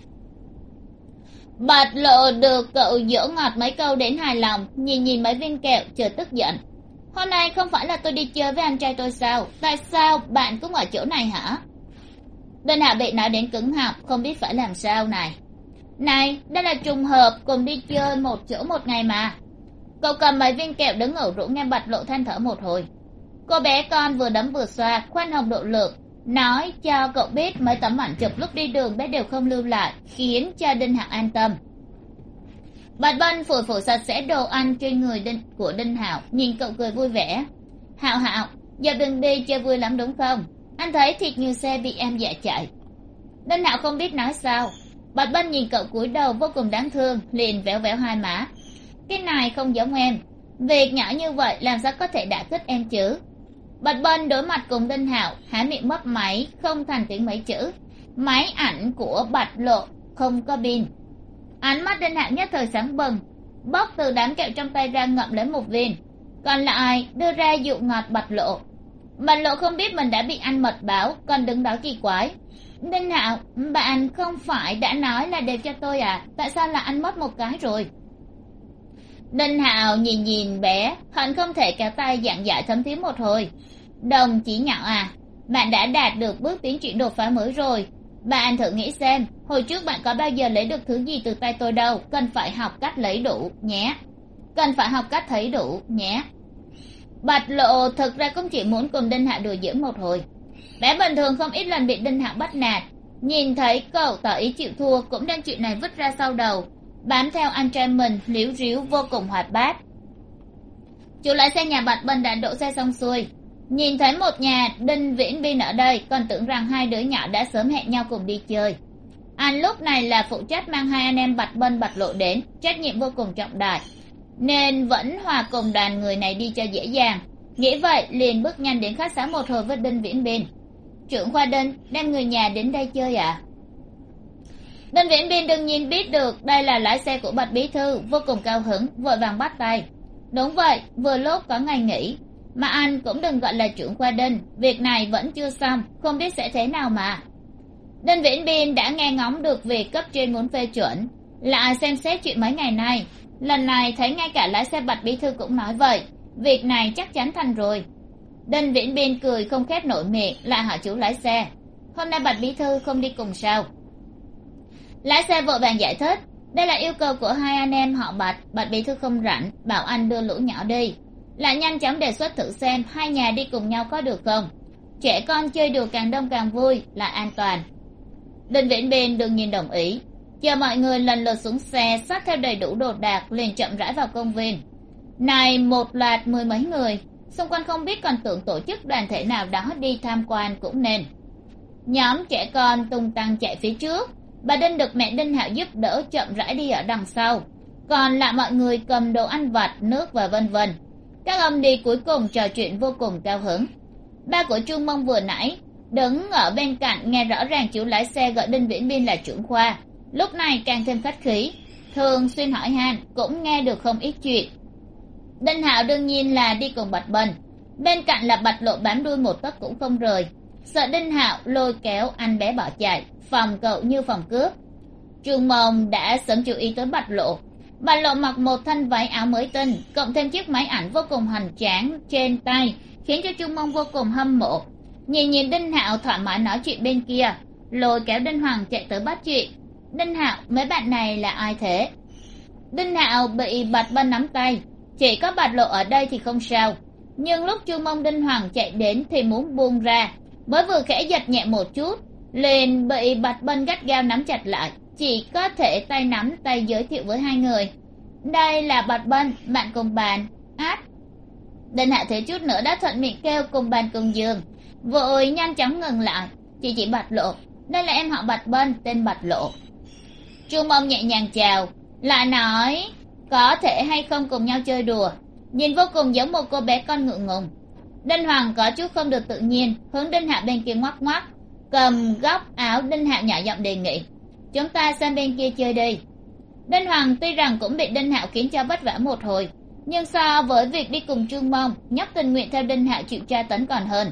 Bạch lộ được cậu dỗ ngọt mấy câu đến hài lòng, nhìn nhìn mấy viên kẹo chờ tức giận. Hôm nay không phải là tôi đi chơi với anh trai tôi sao? Tại sao bạn cũng ở chỗ này hả? Đinh hạ bị nói đến cứng họng, không biết phải làm sao này. Này, đây là trùng hợp, cùng đi chơi một chỗ một ngày mà. Cậu cầm mấy viên kẹo đứng ngủ rũ nghe bạch lộ than thở một hồi. Cô bé con vừa đấm vừa xoa, khoan hồng độ lượng nói cho cậu biết mấy tấm ảnh chụp lúc đi đường bé đều không lưu lại khiến cho đinh hạo an tâm. Bạch bân phủi phủi sạch sẽ đồ ăn trên người đinh, của đinh hạo nhìn cậu cười vui vẻ. Hạo hạo giờ đừng đi chơi vui lắm đúng không? Anh thấy thiệt nhiều xe bị em dạ chạy. Đinh hạo không biết nói sao. Bạch bân nhìn cậu cúi đầu vô cùng đáng thương liền véo véo hai má. Cái này không giống em. Việc nhỏ như vậy làm sao có thể đã kích em chứ? Bạch bân đối mặt cùng đinh hạo, há miệng mất máy, không thành tiếng mấy chữ. Máy ảnh của bạch lộ không có pin. Ánh mắt đinh hạo nhất thời sáng bừng bóc từ đám kẹo trong tay ra ngậm lấy một viên. Còn lại đưa ra dụ ngọt bạch lộ bạch lộ không biết mình đã bị ăn mật báo, còn đứng đó kỳ quái. Đinh hạo, bạn không phải đã nói là đều cho tôi à? Tại sao là ăn mất một cái rồi? Đinh hạo nhìn nhìn bé, hận không thể kéo tay dặn dạy thấm thía một hồi đồng chí nhỏ à bạn đã đạt được bước tiến triển đột phá mới rồi. Bạn thử nghĩ xem, hồi trước bạn có bao giờ lấy được thứ gì từ tay tôi đâu, cần phải học cách lấy đủ, nhé. Cần phải học cách thấy đủ, nhé. Bạch lộ thực ra cũng chỉ muốn cùng đinh hạ đùa giỡn một hồi. Bé bình thường không ít lần bị đinh hạ bắt nạt. Nhìn thấy cậu tỏ ý chịu thua cũng đem chuyện này vứt ra sau đầu. Bám theo anh trai mình, líu ríu vô cùng hoạt bát. Chủ lái xe nhà bạch bình đã đỗ xe xong xuôi nhìn thấy một nhà đinh viễn bin ở đây, còn tưởng rằng hai đứa nhỏ đã sớm hẹn nhau cùng đi chơi. Anh lúc này là phụ trách mang hai anh em bạch bân bạch lộ đến, trách nhiệm vô cùng trọng đại. Nên vẫn hòa cùng đoàn người này đi cho dễ dàng. Nghĩ vậy, liền bước nhanh đến khách sạn một hồi với đinh viễn bin trưởng khoa đinh, đem người nhà đến đây chơi ạ. À? đinh viễn bin đương nhiên biết được đây là lái xe của bạch bí thư, vô cùng cao hứng, vội vàng bắt tay. Đúng vậy, vừa lúc có ngày nghỉ mà anh cũng đừng gọi là trưởng khoa đinh, việc này vẫn chưa xong, không biết sẽ thế nào mà. Đinh viễn biên đã nghe ngóng được việc cấp trên muốn phê chuẩn lại xem xét chuyện mấy ngày nay. Lần này thấy ngay cả lái xe bạch bí thư cũng nói vậy, việc này chắc chắn thành rồi. Đinh viễn biên cười không khép nổi miệng, lại hỏi chú lái xe, hôm nay bạch bí thư không đi cùng sao? Lái xe vội vàng giải thích, đây là yêu cầu của hai anh em họ bạch bạch bí thư không rảnh, bảo anh đưa lũ nhỏ đi lại nhanh chóng đề xuất thử xem hai nhà đi cùng nhau có được không. Trẻ con chơi đùa càng đông càng vui là an toàn. Đinh viễn bên đương nhiên đồng ý. Chờ mọi người lần lượt xuống xe, sát theo đầy đủ đồ đạc, liền chậm rãi vào công viên. Này, một loạt mười mấy người, xung quanh không biết còn tưởng tổ chức đoàn thể nào đó đi tham quan cũng nên. Nhóm trẻ con tung tăng chạy phía trước. Bà đinh được mẹ đinh hạo giúp đỡ chậm rãi đi ở đằng sau. Còn lại mọi người cầm đồ ăn vặt, nước và vân vân các ông đi cuối cùng trò chuyện vô cùng cao hứng. Ba của trung mông vừa nãy đứng ở bên cạnh nghe rõ ràng chủ lái xe gọi đinh viễn biên là trưởng khoa. Lúc này càng thêm khách khí. Thường xuyên hỏi han, cũng nghe được không ít chuyện. Đinh hạo đương nhiên là đi cùng bạch bần bên cạnh là bạch lộ bám đuôi một tấc cũng không rời. Sợ đinh hạo lôi kéo anh bé bỏ chạy, phòng cậu như phòng cướp. Trường mông đã sớm chú ý tới bạch lộ bạch lộ mặc một thân váy áo mới tinh, cộng thêm chiếc máy ảnh vô cùng hoành tráng trên tay, khiến cho trung mông vô cùng hâm mộ. Nhìn nhìn đinh hạo thoải mái nói chuyện bên kia, lôi kéo đinh hoàng chạy tới bắt chuyện. Đinh hạo, mấy bạn này là ai thế? Đinh hạo bị bạch bân nắm tay. Chỉ có bạch lộ ở đây thì không sao. Nhưng lúc chu mông đinh hoàng chạy đến thì muốn buông ra. Mới vừa khẽ giật nhẹ một chút, liền bị bạch bân gắt gao nắm chặt lại chỉ có thể tay nắm, tay giới thiệu với hai người. Đây là bạch bân, bạn cùng bàn. Át đinh hạ thế chút nữa đã thuận miệng kêu cùng bàn cùng giường. Vội nhanh chóng ngừng lại. Chị chỉ bạch lộ. Đây là em họ bạch bân, tên bạch lộ. Chu mông nhẹ nhàng chào. Lại nói, có thể hay không cùng nhau chơi đùa? Nhìn vô cùng giống một cô bé con ngượng ngùng. Đinh hoàng có chút không được tự nhiên, hướng đinh hạ bên kia ngoắc ngoắc, cầm góc áo đinh hạ nhỏ giọng đề nghị chúng ta sang bên kia chơi đi. Đinh hoàng tuy rằng cũng bị đinh hạo khiến cho vất vả một hồi, nhưng so với việc đi cùng trương mông, nhóc tình nguyện theo đinh hạo chịu tra tấn còn hơn.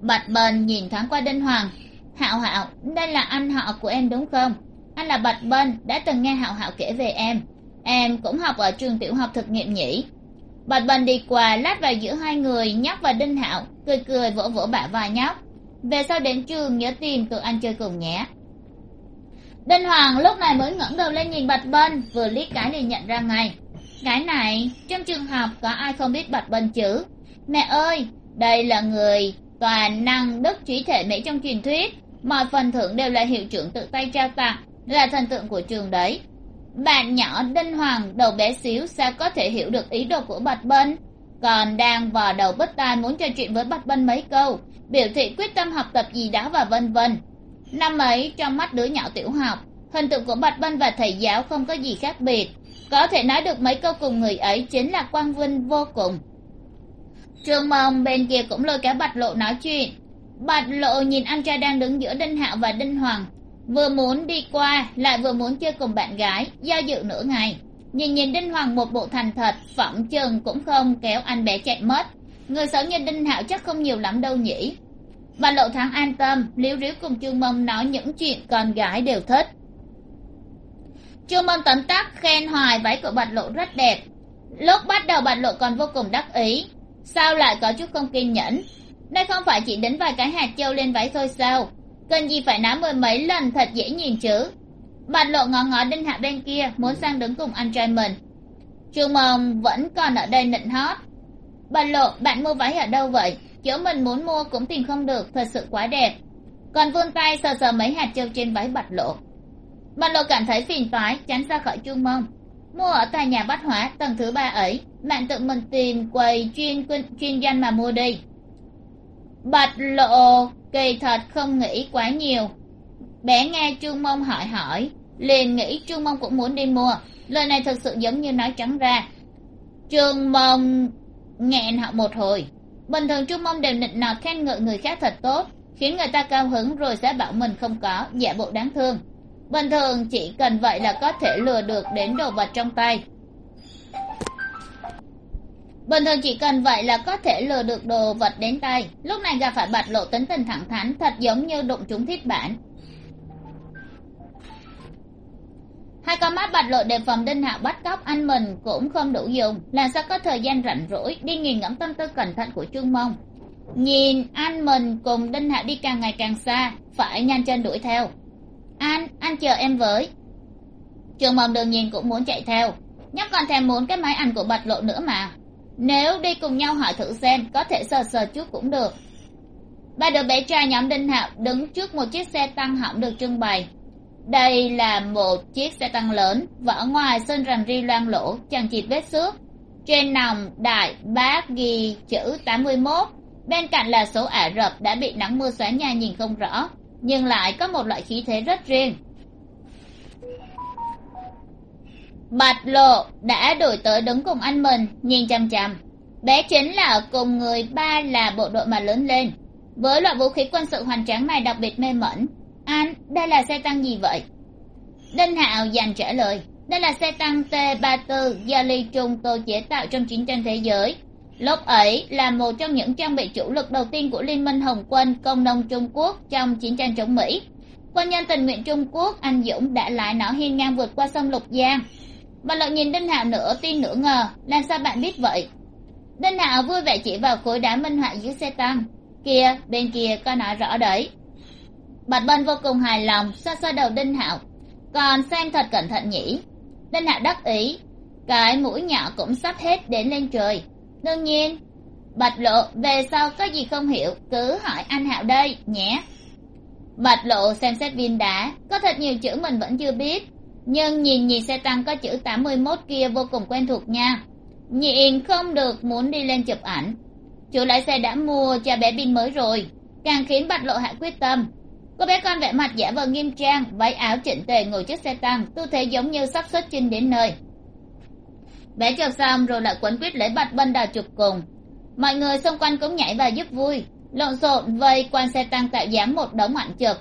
Bạch bần nhìn thoáng qua đinh hoàng. Hạo hạo, đây là anh họ của em đúng không? Anh là bạch bân đã từng nghe hạo hạo kể về em. Em cũng học ở trường tiểu học thực nghiệm nhỉ? Bạch bân đi qua lát vào giữa hai người, nhóc và đinh hạo, cười cười vỗ vỗ bả vai nhóc. Về sau đến trường nhớ tìm tụi anh chơi cùng nhé đinh hoàng lúc này mới ngẩng đầu lên nhìn bạch bân, vừa liếc cái liền nhận ra ngay. Cái này, trong trường học có ai không biết bạch bân chứ? Mẹ ơi, đây là người toàn năng đức trí thể mỹ trong truyền thuyết. Mọi phần thưởng đều là hiệu trưởng tự tay trao tặng, là thần tượng của trường đấy. Bạn nhỏ đinh hoàng, đầu bé xíu, sao có thể hiểu được ý đồ của bạch bân? Còn đang vò đầu bứt tai muốn trò chuyện với bạch bân mấy câu, biểu thị quyết tâm học tập gì đó và vân vân năm ấy, trong mắt đứa nhỏ tiểu học, hình tượng của bạch bân và thầy giáo không có gì khác biệt. Có thể nói được mấy câu cùng người ấy chính là quang vinh vô cùng. Trường mầm bên kia cũng lôi cả bạch lộ nói chuyện. Bạch lộ nhìn anh trai đang đứng giữa đinh hạo và đinh hoàng, vừa muốn đi qua, lại vừa muốn chơi cùng bạn gái, do dự nửa ngày. Nhìn nhìn đinh hoàng một bộ thành thật, phỏng chừng cũng không kéo anh bé chạy mất. Người xấu như đinh hạo chắc không nhiều lắm đâu nhỉ bà lộ thắng an tâm liếu ríu cùng trương mông nói những chuyện con gái đều thích. Trương mông tấm tắc khen hoài váy của bạch lộ rất đẹp. Lúc bắt đầu bạch lộ còn vô cùng đắc ý. Sao lại có chút không kiên nhẫn? Đây không phải chỉ đến vài cái hạt châu lên váy thôi sao? Cần gì phải nói mười mấy lần thật dễ nhìn chứ? Bạch lộ ngó ngó đinh hạ bên kia, muốn sang đứng cùng anh trai mình. Trương mông vẫn còn ở đây nịnh hót. Bạch lộ, bạn mua váy ở đâu vậy? Chỗ mình muốn mua cũng tìm không được, thật sự quá đẹp. Còn vươn tay, sờ sờ mấy hạt châu trên váy bạch lộ. Bạch lộ cảm thấy phiền toái, tránh ra khỏi trương mông mua ở tòa nhà bách hóa, tầng thứ ba ấy, bạn tự mình tìm quầy chuyên chuyên danh mà mua đi. Bạch lộ kỳ thật không nghĩ quá nhiều. Bé nghe trương mông hỏi hỏi, liền nghĩ trương mông cũng muốn đi mua. Lời này thật sự giống như nói trắng ra. Trương mông nghẹn họ một hồi bình thường trung mông đều nịnh nọt khen ngợi người khác thật tốt, khiến người ta cao hứng rồi sẽ bảo mình không có, giả bộ đáng thương. Bình thường chỉ cần vậy là có thể lừa được đến đồ vật trong tay. Bình thường chỉ cần vậy là có thể lừa được đồ vật đến tay. Lúc này gặp phải bạch lộ tính tình thẳng thắn, thật giống như đụng trúng thiết bản. Hai con mắt bạch lộ đề phòng đinh hạo bắt cóc anh mình cũng không đủ dùng. Làm sao có thời gian rảnh rỗi đi nghiền ngẫm tâm tư cẩn thận của trương mông? Nhìn anh mình cùng đinh hạo đi càng ngày càng xa, phải nhanh chân đuổi theo. Anh anh chờ em với. Trương mông đương nhiên cũng muốn chạy theo. Nhóc còn thèm muốn cái máy ảnh của bạch lộ nữa mà. Nếu đi cùng nhau hỏi thử xem, có thể sờ sờ chút cũng được. Ba đứa bé trai nhóm đinh hạo đứng trước một chiếc xe tăng hỏng được trưng bày đây là một chiếc xe tăng lớn, vỏ ngoài sơn rằn ri loang lỗ chẳng chịt vết xước. Trên nòng đại bác ghi chữ tám mươi mốt. Bên cạnh là số ả rập đã bị nắng mưa xóa nhà nhìn không rõ, nhưng lại có một loại khí thế rất riêng. Bạch lộ đã đổi tới đứng cùng anh mình, nhìn chằm chằm. Bé chính là cùng người ba là bộ đội mà lớn lên. Với loại vũ khí quân sự hoành tráng này đặc biệt mê mẩn anh, đây là xe tăng gì vậy? Đinh hạo dành trả lời, đây là xe tăng t ba mươi do ly trung tô chế tạo trong chiến tranh thế giới. Lúc ấy là một trong những trang bị chủ lực đầu tiên của liên minh hồng quân công nông trung quốc trong chiến tranh chống mỹ. Quân nhân tình nguyện trung quốc, anh dũng đã lái nó hiên ngang vượt qua sông lục giang. Bà lợi nhìn đinh hạo nửa tin nửa ngờ, làm sao bạn biết vậy? Đinh hạo vui vẻ chỉ vào khối đá minh họa dưới xe tăng. Kia, bên kia có nói rõ đấy bạch bân vô cùng hài lòng, xoa xoa đầu đinh hạo. Còn xem thật cẩn thận nhỉ. Đinh hạo đắc ý. Cái mũi nhỏ cũng sắp hết đến lên trời. Đương nhiên, bạch lộ về sau có gì không hiểu, cứ hỏi anh hạo đây nhé. Bạch lộ xem xét viên đá, có thật nhiều chữ mình vẫn chưa biết. Nhưng nhìn nhìn xe tăng có chữ tám mươi mốt kia vô cùng quen thuộc nha. Nhịn không được muốn đi lên chụp ảnh. Chủ lái xe đã mua cho bé pin mới rồi, càng khiến bạch lộ hạ quyết tâm cô bé con vẻ mặt giả vờ nghiêm trang, váy áo chỉnh tề ngồi chiếc xe tăng, tư thế giống như sắp xuất chinh đến nơi. Bé chụp xong rồi lại quấn quýt lấy bạch bân đào chụp cùng. Mọi người xung quanh cũng nhảy vào giúp vui, lộn xộn vây quanh xe tăng tạo dáng một đống ảnh chụp.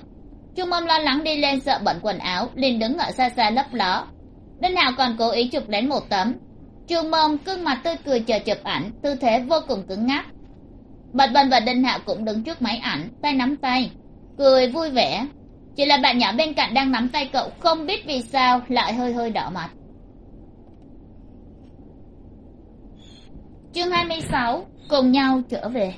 Trung mâm lo lắng đi lên sợ bẩn quần áo, liền đứng ở xa xa lấp ló. Đinh hạo còn cố ý chụp đến một tấm? Trung mông cương mặt tươi cười chờ chụp ảnh, tư thế vô cùng cứng ngắc. Bạch bân và đinh hạo cũng đứng trước máy ảnh, tay nắm tay cười vui vẻ. Chỉ là bạn nhỏ bên cạnh đang nắm tay cậu không biết vì sao lại hơi hơi đỏ mặt. Chương hai mươi sáu, cùng nhau trở về.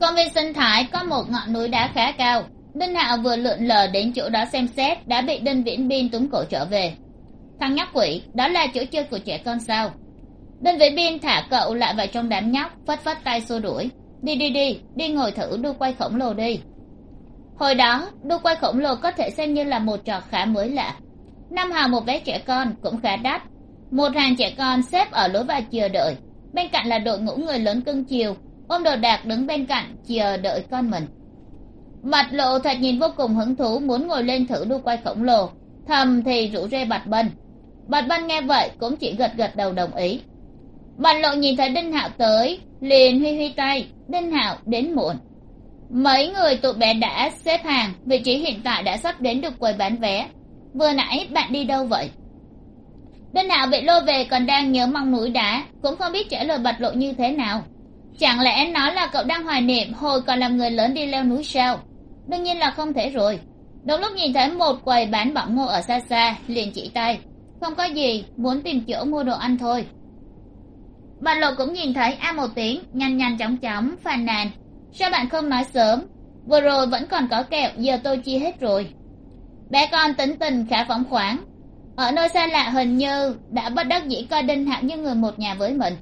Công viên sinh thái có một ngọn núi đá khá cao. Đinh hạo vừa lượn lờ đến chỗ đó xem xét, đã bị đinh viễn biên túm cổ trở về. Thằng nhóc quỷ, đó là chỗ chơi của trẻ con sao? Đinh viễn biên thả cậu lại vào trong đám nhóc, phất phất tay xua đuổi đi đi đi đi ngồi thử đu quay khổng lồ đi. Hồi đó, đu quay khổng lồ có thể xem như là một trò khá mới lạ. Năm hào một vé trẻ con cũng khá đắt. Một hàng trẻ con xếp ở lối vào chờ đợi. Bên cạnh là đội ngũ người lớn cưng chiều. Ôm đồ đạc đứng bên cạnh chờ đợi con mình. Bạch lộ thật nhìn vô cùng hứng thú, muốn ngồi lên thử đu quay khổng lồ. Thầm thì rủ rê bạch bân bạch bân nghe vậy cũng chỉ gật gật đầu đồng ý bạch lộ nhìn thấy đinh hạo tới, liền huy huy tay, đinh hạo đến muộn. Mấy người tụi bé đã xếp hàng, vị trí hiện tại đã sắp đến được quầy bán vé. Vừa nãy bạn đi đâu vậy? Đinh hạo bị lôi về còn đang nhớ mong núi đá, cũng không biết trả lời bạch lộ như thế nào. Chẳng lẽ nói là cậu đang hoài niệm hồi còn làm người lớn đi leo núi sao? Đương nhiên là không thể rồi. Đúng lúc nhìn thấy một quầy bán bỏng ngô ở xa xa, liền chỉ tay. Không có gì, muốn tìm chỗ mua đồ ăn thôi bạch lộ cũng nhìn thấy a một tiếng nhanh nhanh chóng chóng phàn nàn. Sao bạn không nói sớm? Vừa rồi vẫn còn có kẹo, giờ tôi chia hết rồi. Bé con tính tình khá phóng khoáng. Ở nơi xa lạ hình như đã bất đắc dĩ coi đinh hạo như người một nhà với mình.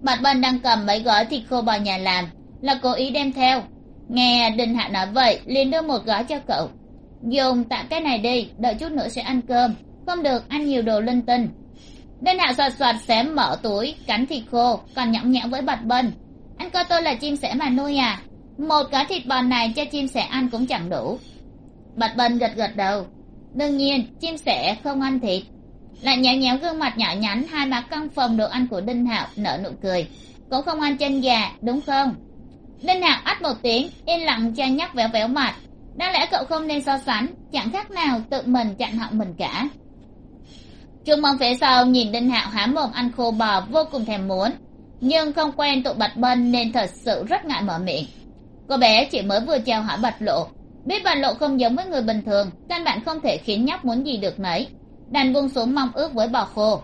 Bạch bân đang cầm mấy gói thịt khô bò nhà làm, là cố ý đem theo. Nghe đinh hạo nói vậy, liền đưa một gói cho cậu. Dùng tạm cái này đi, đợi chút nữa sẽ ăn cơm. Không được, ăn nhiều đồ linh tinh đinh hạo soạt soạt xém mở túi, cắn thịt khô, còn nhõng nhẽo với bạch bân. Anh coi tôi là chim sẻ mà nuôi à? Một cái thịt bò này cho chim sẻ ăn cũng chẳng đủ. Bạch bân gật gật đầu. Đương nhiên, chim sẻ không ăn thịt. Lại nhéo nhéo gương mặt nhỏ nhắn, hai má căng phòng đồ ăn của đinh hạo, nở nụ cười. Cũng không ăn chân gà, đúng không? Đinh hạo ắt một tiếng, yên lặng cho nhắc véo véo mặt. Đáng lẽ cậu không nên so sánh, chẳng khác nào tự mình chặn họng mình cả trương mong phía sau nhìn đinh hạo há mồm ăn khô bò vô cùng thèm muốn, nhưng không quen tụ bạch bân nên thật sự rất ngại mở miệng. Cô bé chỉ mới vừa chào hỏi bạch lộ, biết bạch lộ không giống với người bình thường, căn bản không thể khiến nhóc muốn gì được nấy. Đành buông xuống mong ước với bò khô.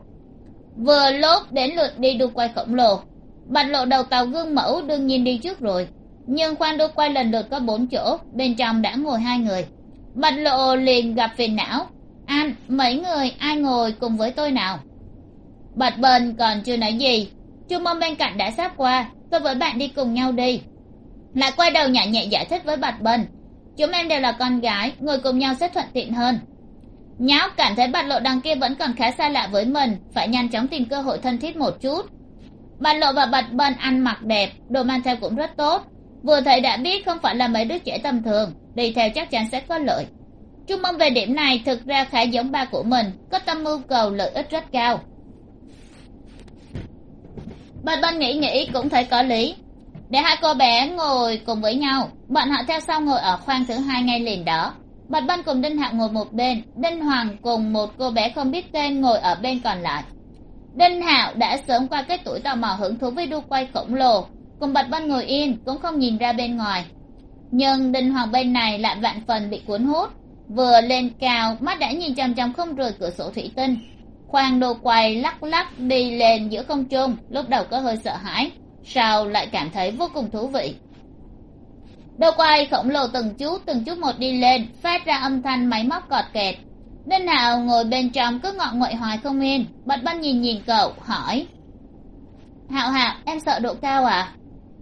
Vừa lốp đến lượt đi đu quay khổng lồ, bạch lộ đầu tàu gương mẫu đương nhiên đi trước rồi, nhưng khoan đu quay lần lượt có bốn chỗ, bên trong đã ngồi hai người. Bạch lộ liền gặp phiền não anh, mấy người, ai ngồi cùng với tôi nào? Bạch bần còn chưa nói gì. Chu mông bên cạnh đã sắp qua. Tôi với bạn đi cùng nhau đi. Lại quay đầu nhẹ nhẹ giải thích với bạch bần chúng em đều là con gái, ngồi cùng nhau sẽ thuận tiện hơn. Nháo, cảm thấy bạch lộ đằng kia vẫn còn khá xa lạ với mình. Phải nhanh chóng tìm cơ hội thân thiết một chút. Bạch lộ và bạch bần ăn mặc đẹp, đồ mang theo cũng rất tốt. Vừa thấy đã biết không phải là mấy đứa trẻ tầm thường. Đi theo chắc chắn sẽ có lợi trung mong về điểm này thực ra khá giống ba của mình, có tâm mưu cầu lợi ích rất cao. Bạch bần nghĩ nghĩ cũng thấy có lý. Để hai cô bé ngồi cùng với nhau, bọn họ theo sau ngồi ở khoang thứ hai ngay liền đó. Bạch bân cùng đinh hạ ngồi một bên, đinh hoàng cùng một cô bé không biết tên ngồi ở bên còn lại. Đinh hạo đã sớm qua cái tuổi tò mò hứng thú với đu quay khổng lồ, cùng bạch bân ngồi yên, cũng không nhìn ra bên ngoài. Nhưng đinh hoàng bên này lại vạn phần bị cuốn hút vừa lên cao, mắt đã nhìn chằm chằm không rời cửa sổ thủy tinh. Khoang đồ quay lắc lắc đi lên giữa không trung, lúc đầu có hơi sợ hãi, sau lại cảm thấy vô cùng thú vị. Đồ quay khổng lồ từng chút từng chút một đi lên, phát ra âm thanh máy móc cọt kẹt. Đinh hạo ngồi bên trong cứ ngọn ngoại hoài không yên bật banh nhìn nhìn cậu, hỏi. Hạo hạo, em sợ độ cao à?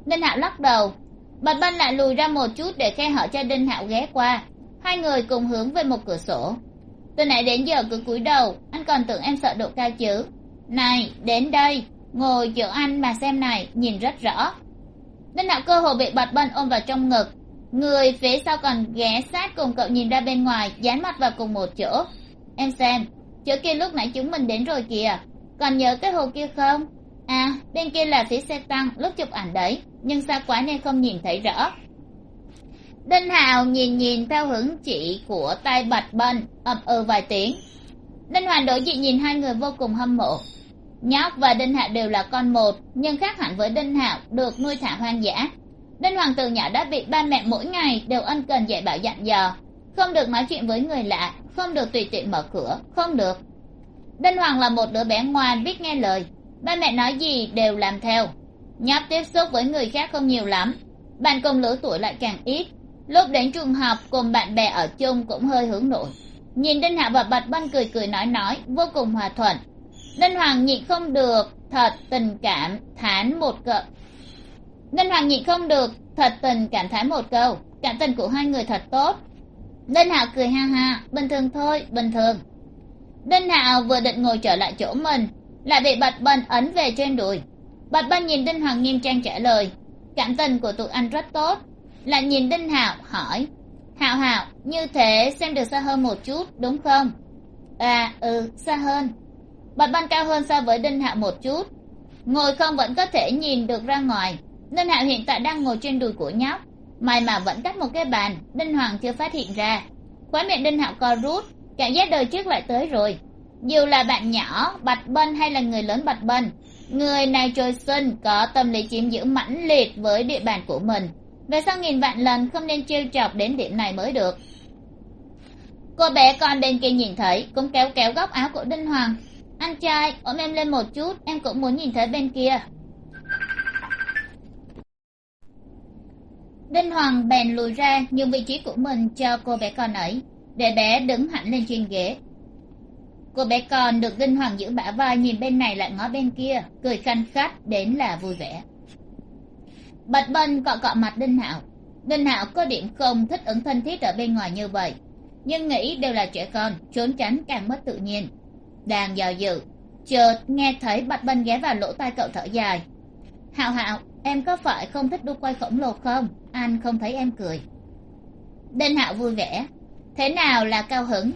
Đinh hạo lắc đầu. Bật banh lại lùi ra một chút để khe hở cho đinh hạo ghé qua hai người cùng hướng về một cửa sổ. Từ nãy đến giờ cứ cúi đầu, anh còn tưởng em sợ độ cao chứ. Này, đến đây, ngồi chỗ anh mà xem này, nhìn rất rõ. Đinh đạo cơ hồ bị bật bân ôm vào trong ngực. Người phía sau còn ghé sát cùng cậu nhìn ra bên ngoài, dán mặt vào cùng một chỗ. Em xem, chỗ kia lúc nãy chúng mình đến rồi kìa. Còn nhớ cái hồ kia không? À bên kia là phía xe tăng, lúc chụp ảnh đấy. Nhưng xa quá nên không nhìn thấy rõ đinh hào nhìn nhìn theo hướng chỉ của tay bạch bân ậm ừ vài tiếng. Đinh hoàn đối diện nhìn hai người vô cùng hâm mộ. Nhóc và đinh hạo đều là con một, nhưng khác hẳn với đinh hạo, được nuôi thả hoang dã. Đinh hoàng từ nhỏ đã bị ba mẹ mỗi ngày đều ân cần dạy bảo dặn dò. Không được nói chuyện với người lạ, không được tùy tiện mở cửa, không được. Đinh hoàng là một đứa bé ngoan, biết nghe lời. Ba mẹ nói gì đều làm theo. Nhóc tiếp xúc với người khác không nhiều lắm. Bạn cùng lứa tuổi lại càng ít lúc đến trường học, cùng bạn bè ở chung cũng hơi hướng nội. Nhìn đinh hạ và bạch bân cười cười nói nói, vô cùng hòa thuận. Đinh hoàng nhịn không được thật tình cảm thán một cậu đinh hoàng nhịn không được thật tình cảm thán một câu. Cảm tình của hai người thật tốt. Đinh hạo cười ha ha, bình thường thôi, bình thường. Đinh hạo vừa định ngồi trở lại chỗ mình, lại bị bạch bân ấn về trên đùi. Bạch bân nhìn đinh hoàng nghiêm trang trả lời, cảm tình của tụi anh rất tốt lại nhìn đinh hạo hỏi. Hạo hạo, như thế xem được xa hơn một chút, đúng không? À ừ xa hơn. Bạch ban cao hơn so với đinh hạo một chút. Ngồi không vẫn có thể nhìn được ra ngoài. Đinh hạo hiện tại đang ngồi trên đùi của nhóc. May mà vẫn cách một cái bàn, đinh hoàng chưa phát hiện ra. Khóe miệng đinh hạo co rút cảm giác đời trước lại tới rồi. Dù là bạn nhỏ, bạch bân hay là người lớn bạch bân, người này trời sinh có tâm lý chiếm giữ mãnh liệt với địa bàn của mình về sau nghìn vạn lần, không nên trêu chọc đến điểm này mới được. Cô bé con bên kia nhìn thấy, cũng kéo kéo góc áo của đinh hoàng. Anh trai, ôm em lên một chút, em cũng muốn nhìn thấy bên kia. Đinh hoàng bèn lùi ra nhường vị trí của mình cho cô bé con ấy. Để bé đứng hẳn lên trên ghế. Cô bé con được đinh hoàng giữ bả vai, nhìn bên này lại ngó bên kia, cười khanh khách, đến là vui vẻ bạch bân cọ cọ mặt đinh hạo. Đinh hạo có điểm không thích ứng thân thiết ở bên ngoài như vậy, nhưng nghĩ đều là trẻ con, trốn tránh càng mất tự nhiên. Đang dò dự, chợt nghe thấy bạch bân ghé vào lỗ tai cậu thở dài. Hạo hạo, em có phải không thích đu quay khổng lồ không? Anh không thấy em cười. Đinh hạo vui vẻ. Thế nào là cao hứng?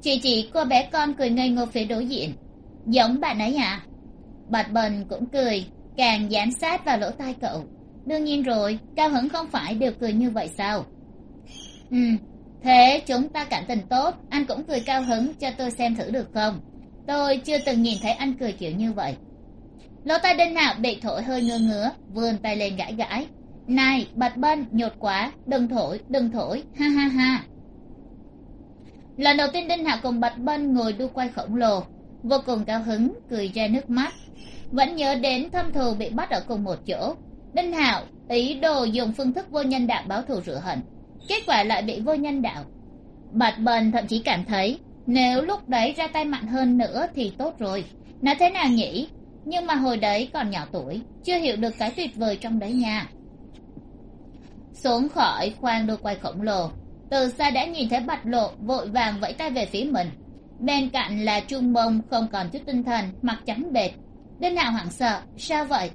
Chị chị cô bé con cười ngây ngô phía đối diện. Giống bạn ấy à bạch bần cũng cười, càng giám sát vào lỗ tai cậu đương nhiên rồi, cao hứng không phải đều cười như vậy sao? Ừ thế chúng ta cảm tình tốt, anh cũng cười cao hứng cho tôi xem thử được không? Tôi chưa từng nhìn thấy anh cười kiểu như vậy. Lỗ tai đinh hạo bị thổi hơi ngơ ngứa, vươn tay lên gãi gãi. Này, bạch bân, nhột quá, đừng thổi đừng thổi, ha ha ha. Lần đầu tiên đinh hạo cùng bạch bân ngồi đu quay khổng lồ, vô cùng cao hứng, cười ra nước mắt. Vẫn nhớ đến thâm thù bị bắt ở cùng một chỗ đinh hạo, ý đồ dùng phương thức vô nhân đạo báo thù rửa hận. Kết quả lại bị vô nhân đạo. Bạch bần thậm chí cảm thấy, nếu lúc đấy ra tay mạnh hơn nữa thì tốt rồi. Nói thế nào nhỉ? Nhưng mà hồi đấy còn nhỏ tuổi, chưa hiểu được cái tuyệt vời trong đấy nha. Xuống khỏi khoang đôi quay khổng lồ, từ xa đã nhìn thấy bạch lộ vội vàng vẫy tay về phía mình. Bên cạnh là trung Bông không còn chút tinh thần, mặt trắng bệt đinh hạo hoảng sợ, sao vậy?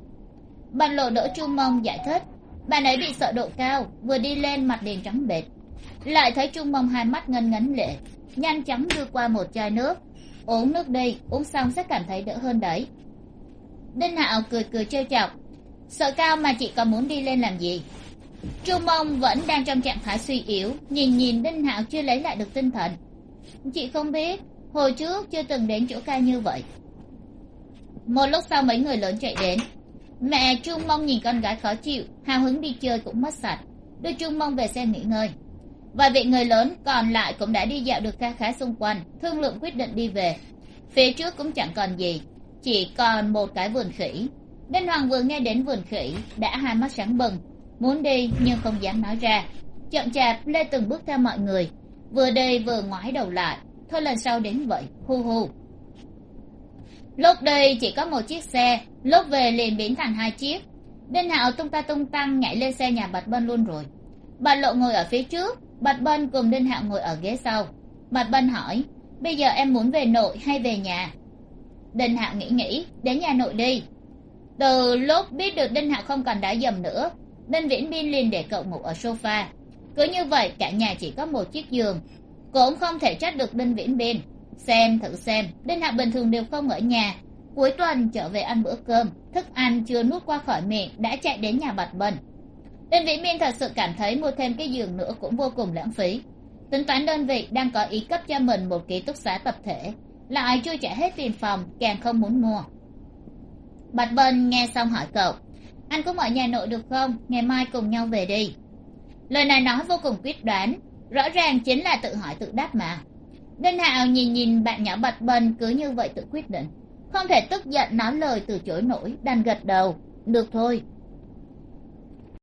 Bàn lộ đỡ trung mông giải thích. Bạn ấy bị sợ độ cao, vừa đi lên mặt liền trắng bệt lại thấy trung mông hai mắt ngân ngấn lệ, nhanh chóng đưa qua một chai nước. Uống nước đi, uống xong sẽ cảm thấy đỡ hơn đấy. Đinh hạo cười cười trêu chọc. Sợ cao mà chị còn muốn đi lên làm gì? Chu mông vẫn đang trong trạng thái suy yếu, nhìn nhìn đinh hạo chưa lấy lại được tinh thần. Chị không biết, hồi trước chưa từng đến chỗ cao như vậy. Một lúc sau mấy người lớn chạy đến mẹ trung mông nhìn con gái khó chịu, hào hứng đi chơi cũng mất sạch. Đưa trung mông về xe nghỉ ngơi. Vài vị người lớn còn lại cũng đã đi dạo được kha khá xung quanh, thương lượng quyết định đi về. Phía trước cũng chẳng còn gì, chỉ còn một cái vườn khỉ. Đinh hoàng vừa nghe đến vườn khỉ, đã hai mắt sáng bừng. Muốn đi, nhưng không dám nói ra. Chậm chạp lê từng bước theo mọi người. Vừa đi vừa ngoái đầu lại. Thôi lần sau đến vậy, hu hu lúc đây chỉ có một chiếc xe, lúc về liền biến thành hai chiếc. Đinh hạo tung ta tung tăng nhảy lên xe nhà bạch bân luôn rồi. Bạch lộ ngồi ở phía trước, bạch bân cùng đinh hạo ngồi ở ghế sau. Bạch bân hỏi, bây giờ em muốn về nội hay về nhà? Đinh hạo nghĩ nghĩ, đến nhà nội đi. Từ lúc biết được đinh hạo không còn đá dầm nữa, đinh viễn biên liền để cậu ngủ ở sofa. Cứ như vậy, cả nhà chỉ có một chiếc giường, cũng không thể trách được đinh viễn biên xem, thử xem. Đinh hạo bình thường đều không ở nhà. Cuối tuần trở về ăn bữa cơm. Thức ăn chưa nuốt qua khỏi miệng, đã chạy đến nhà bạch bần đơn vị biên thật sự cảm thấy mua thêm cái giường nữa cũng vô cùng lãng phí. Tính toán đơn vị đang có ý cấp cho mình một ký túc xá tập thể. Lại chưa trả hết tiền phòng, càng không muốn mua. Bạch bần nghe xong hỏi cậu, anh cũng ở nhà nội được không? Ngày mai cùng nhau về đi. Lời này nói vô cùng quyết đoán. Rõ ràng chính là tự hỏi tự đáp mà đinh hạo nhìn nhìn bạn nhỏ bạch bần cứ như vậy tự quyết định. Không thể tức giận nói lời từ chối nổi, đành gật đầu. Được thôi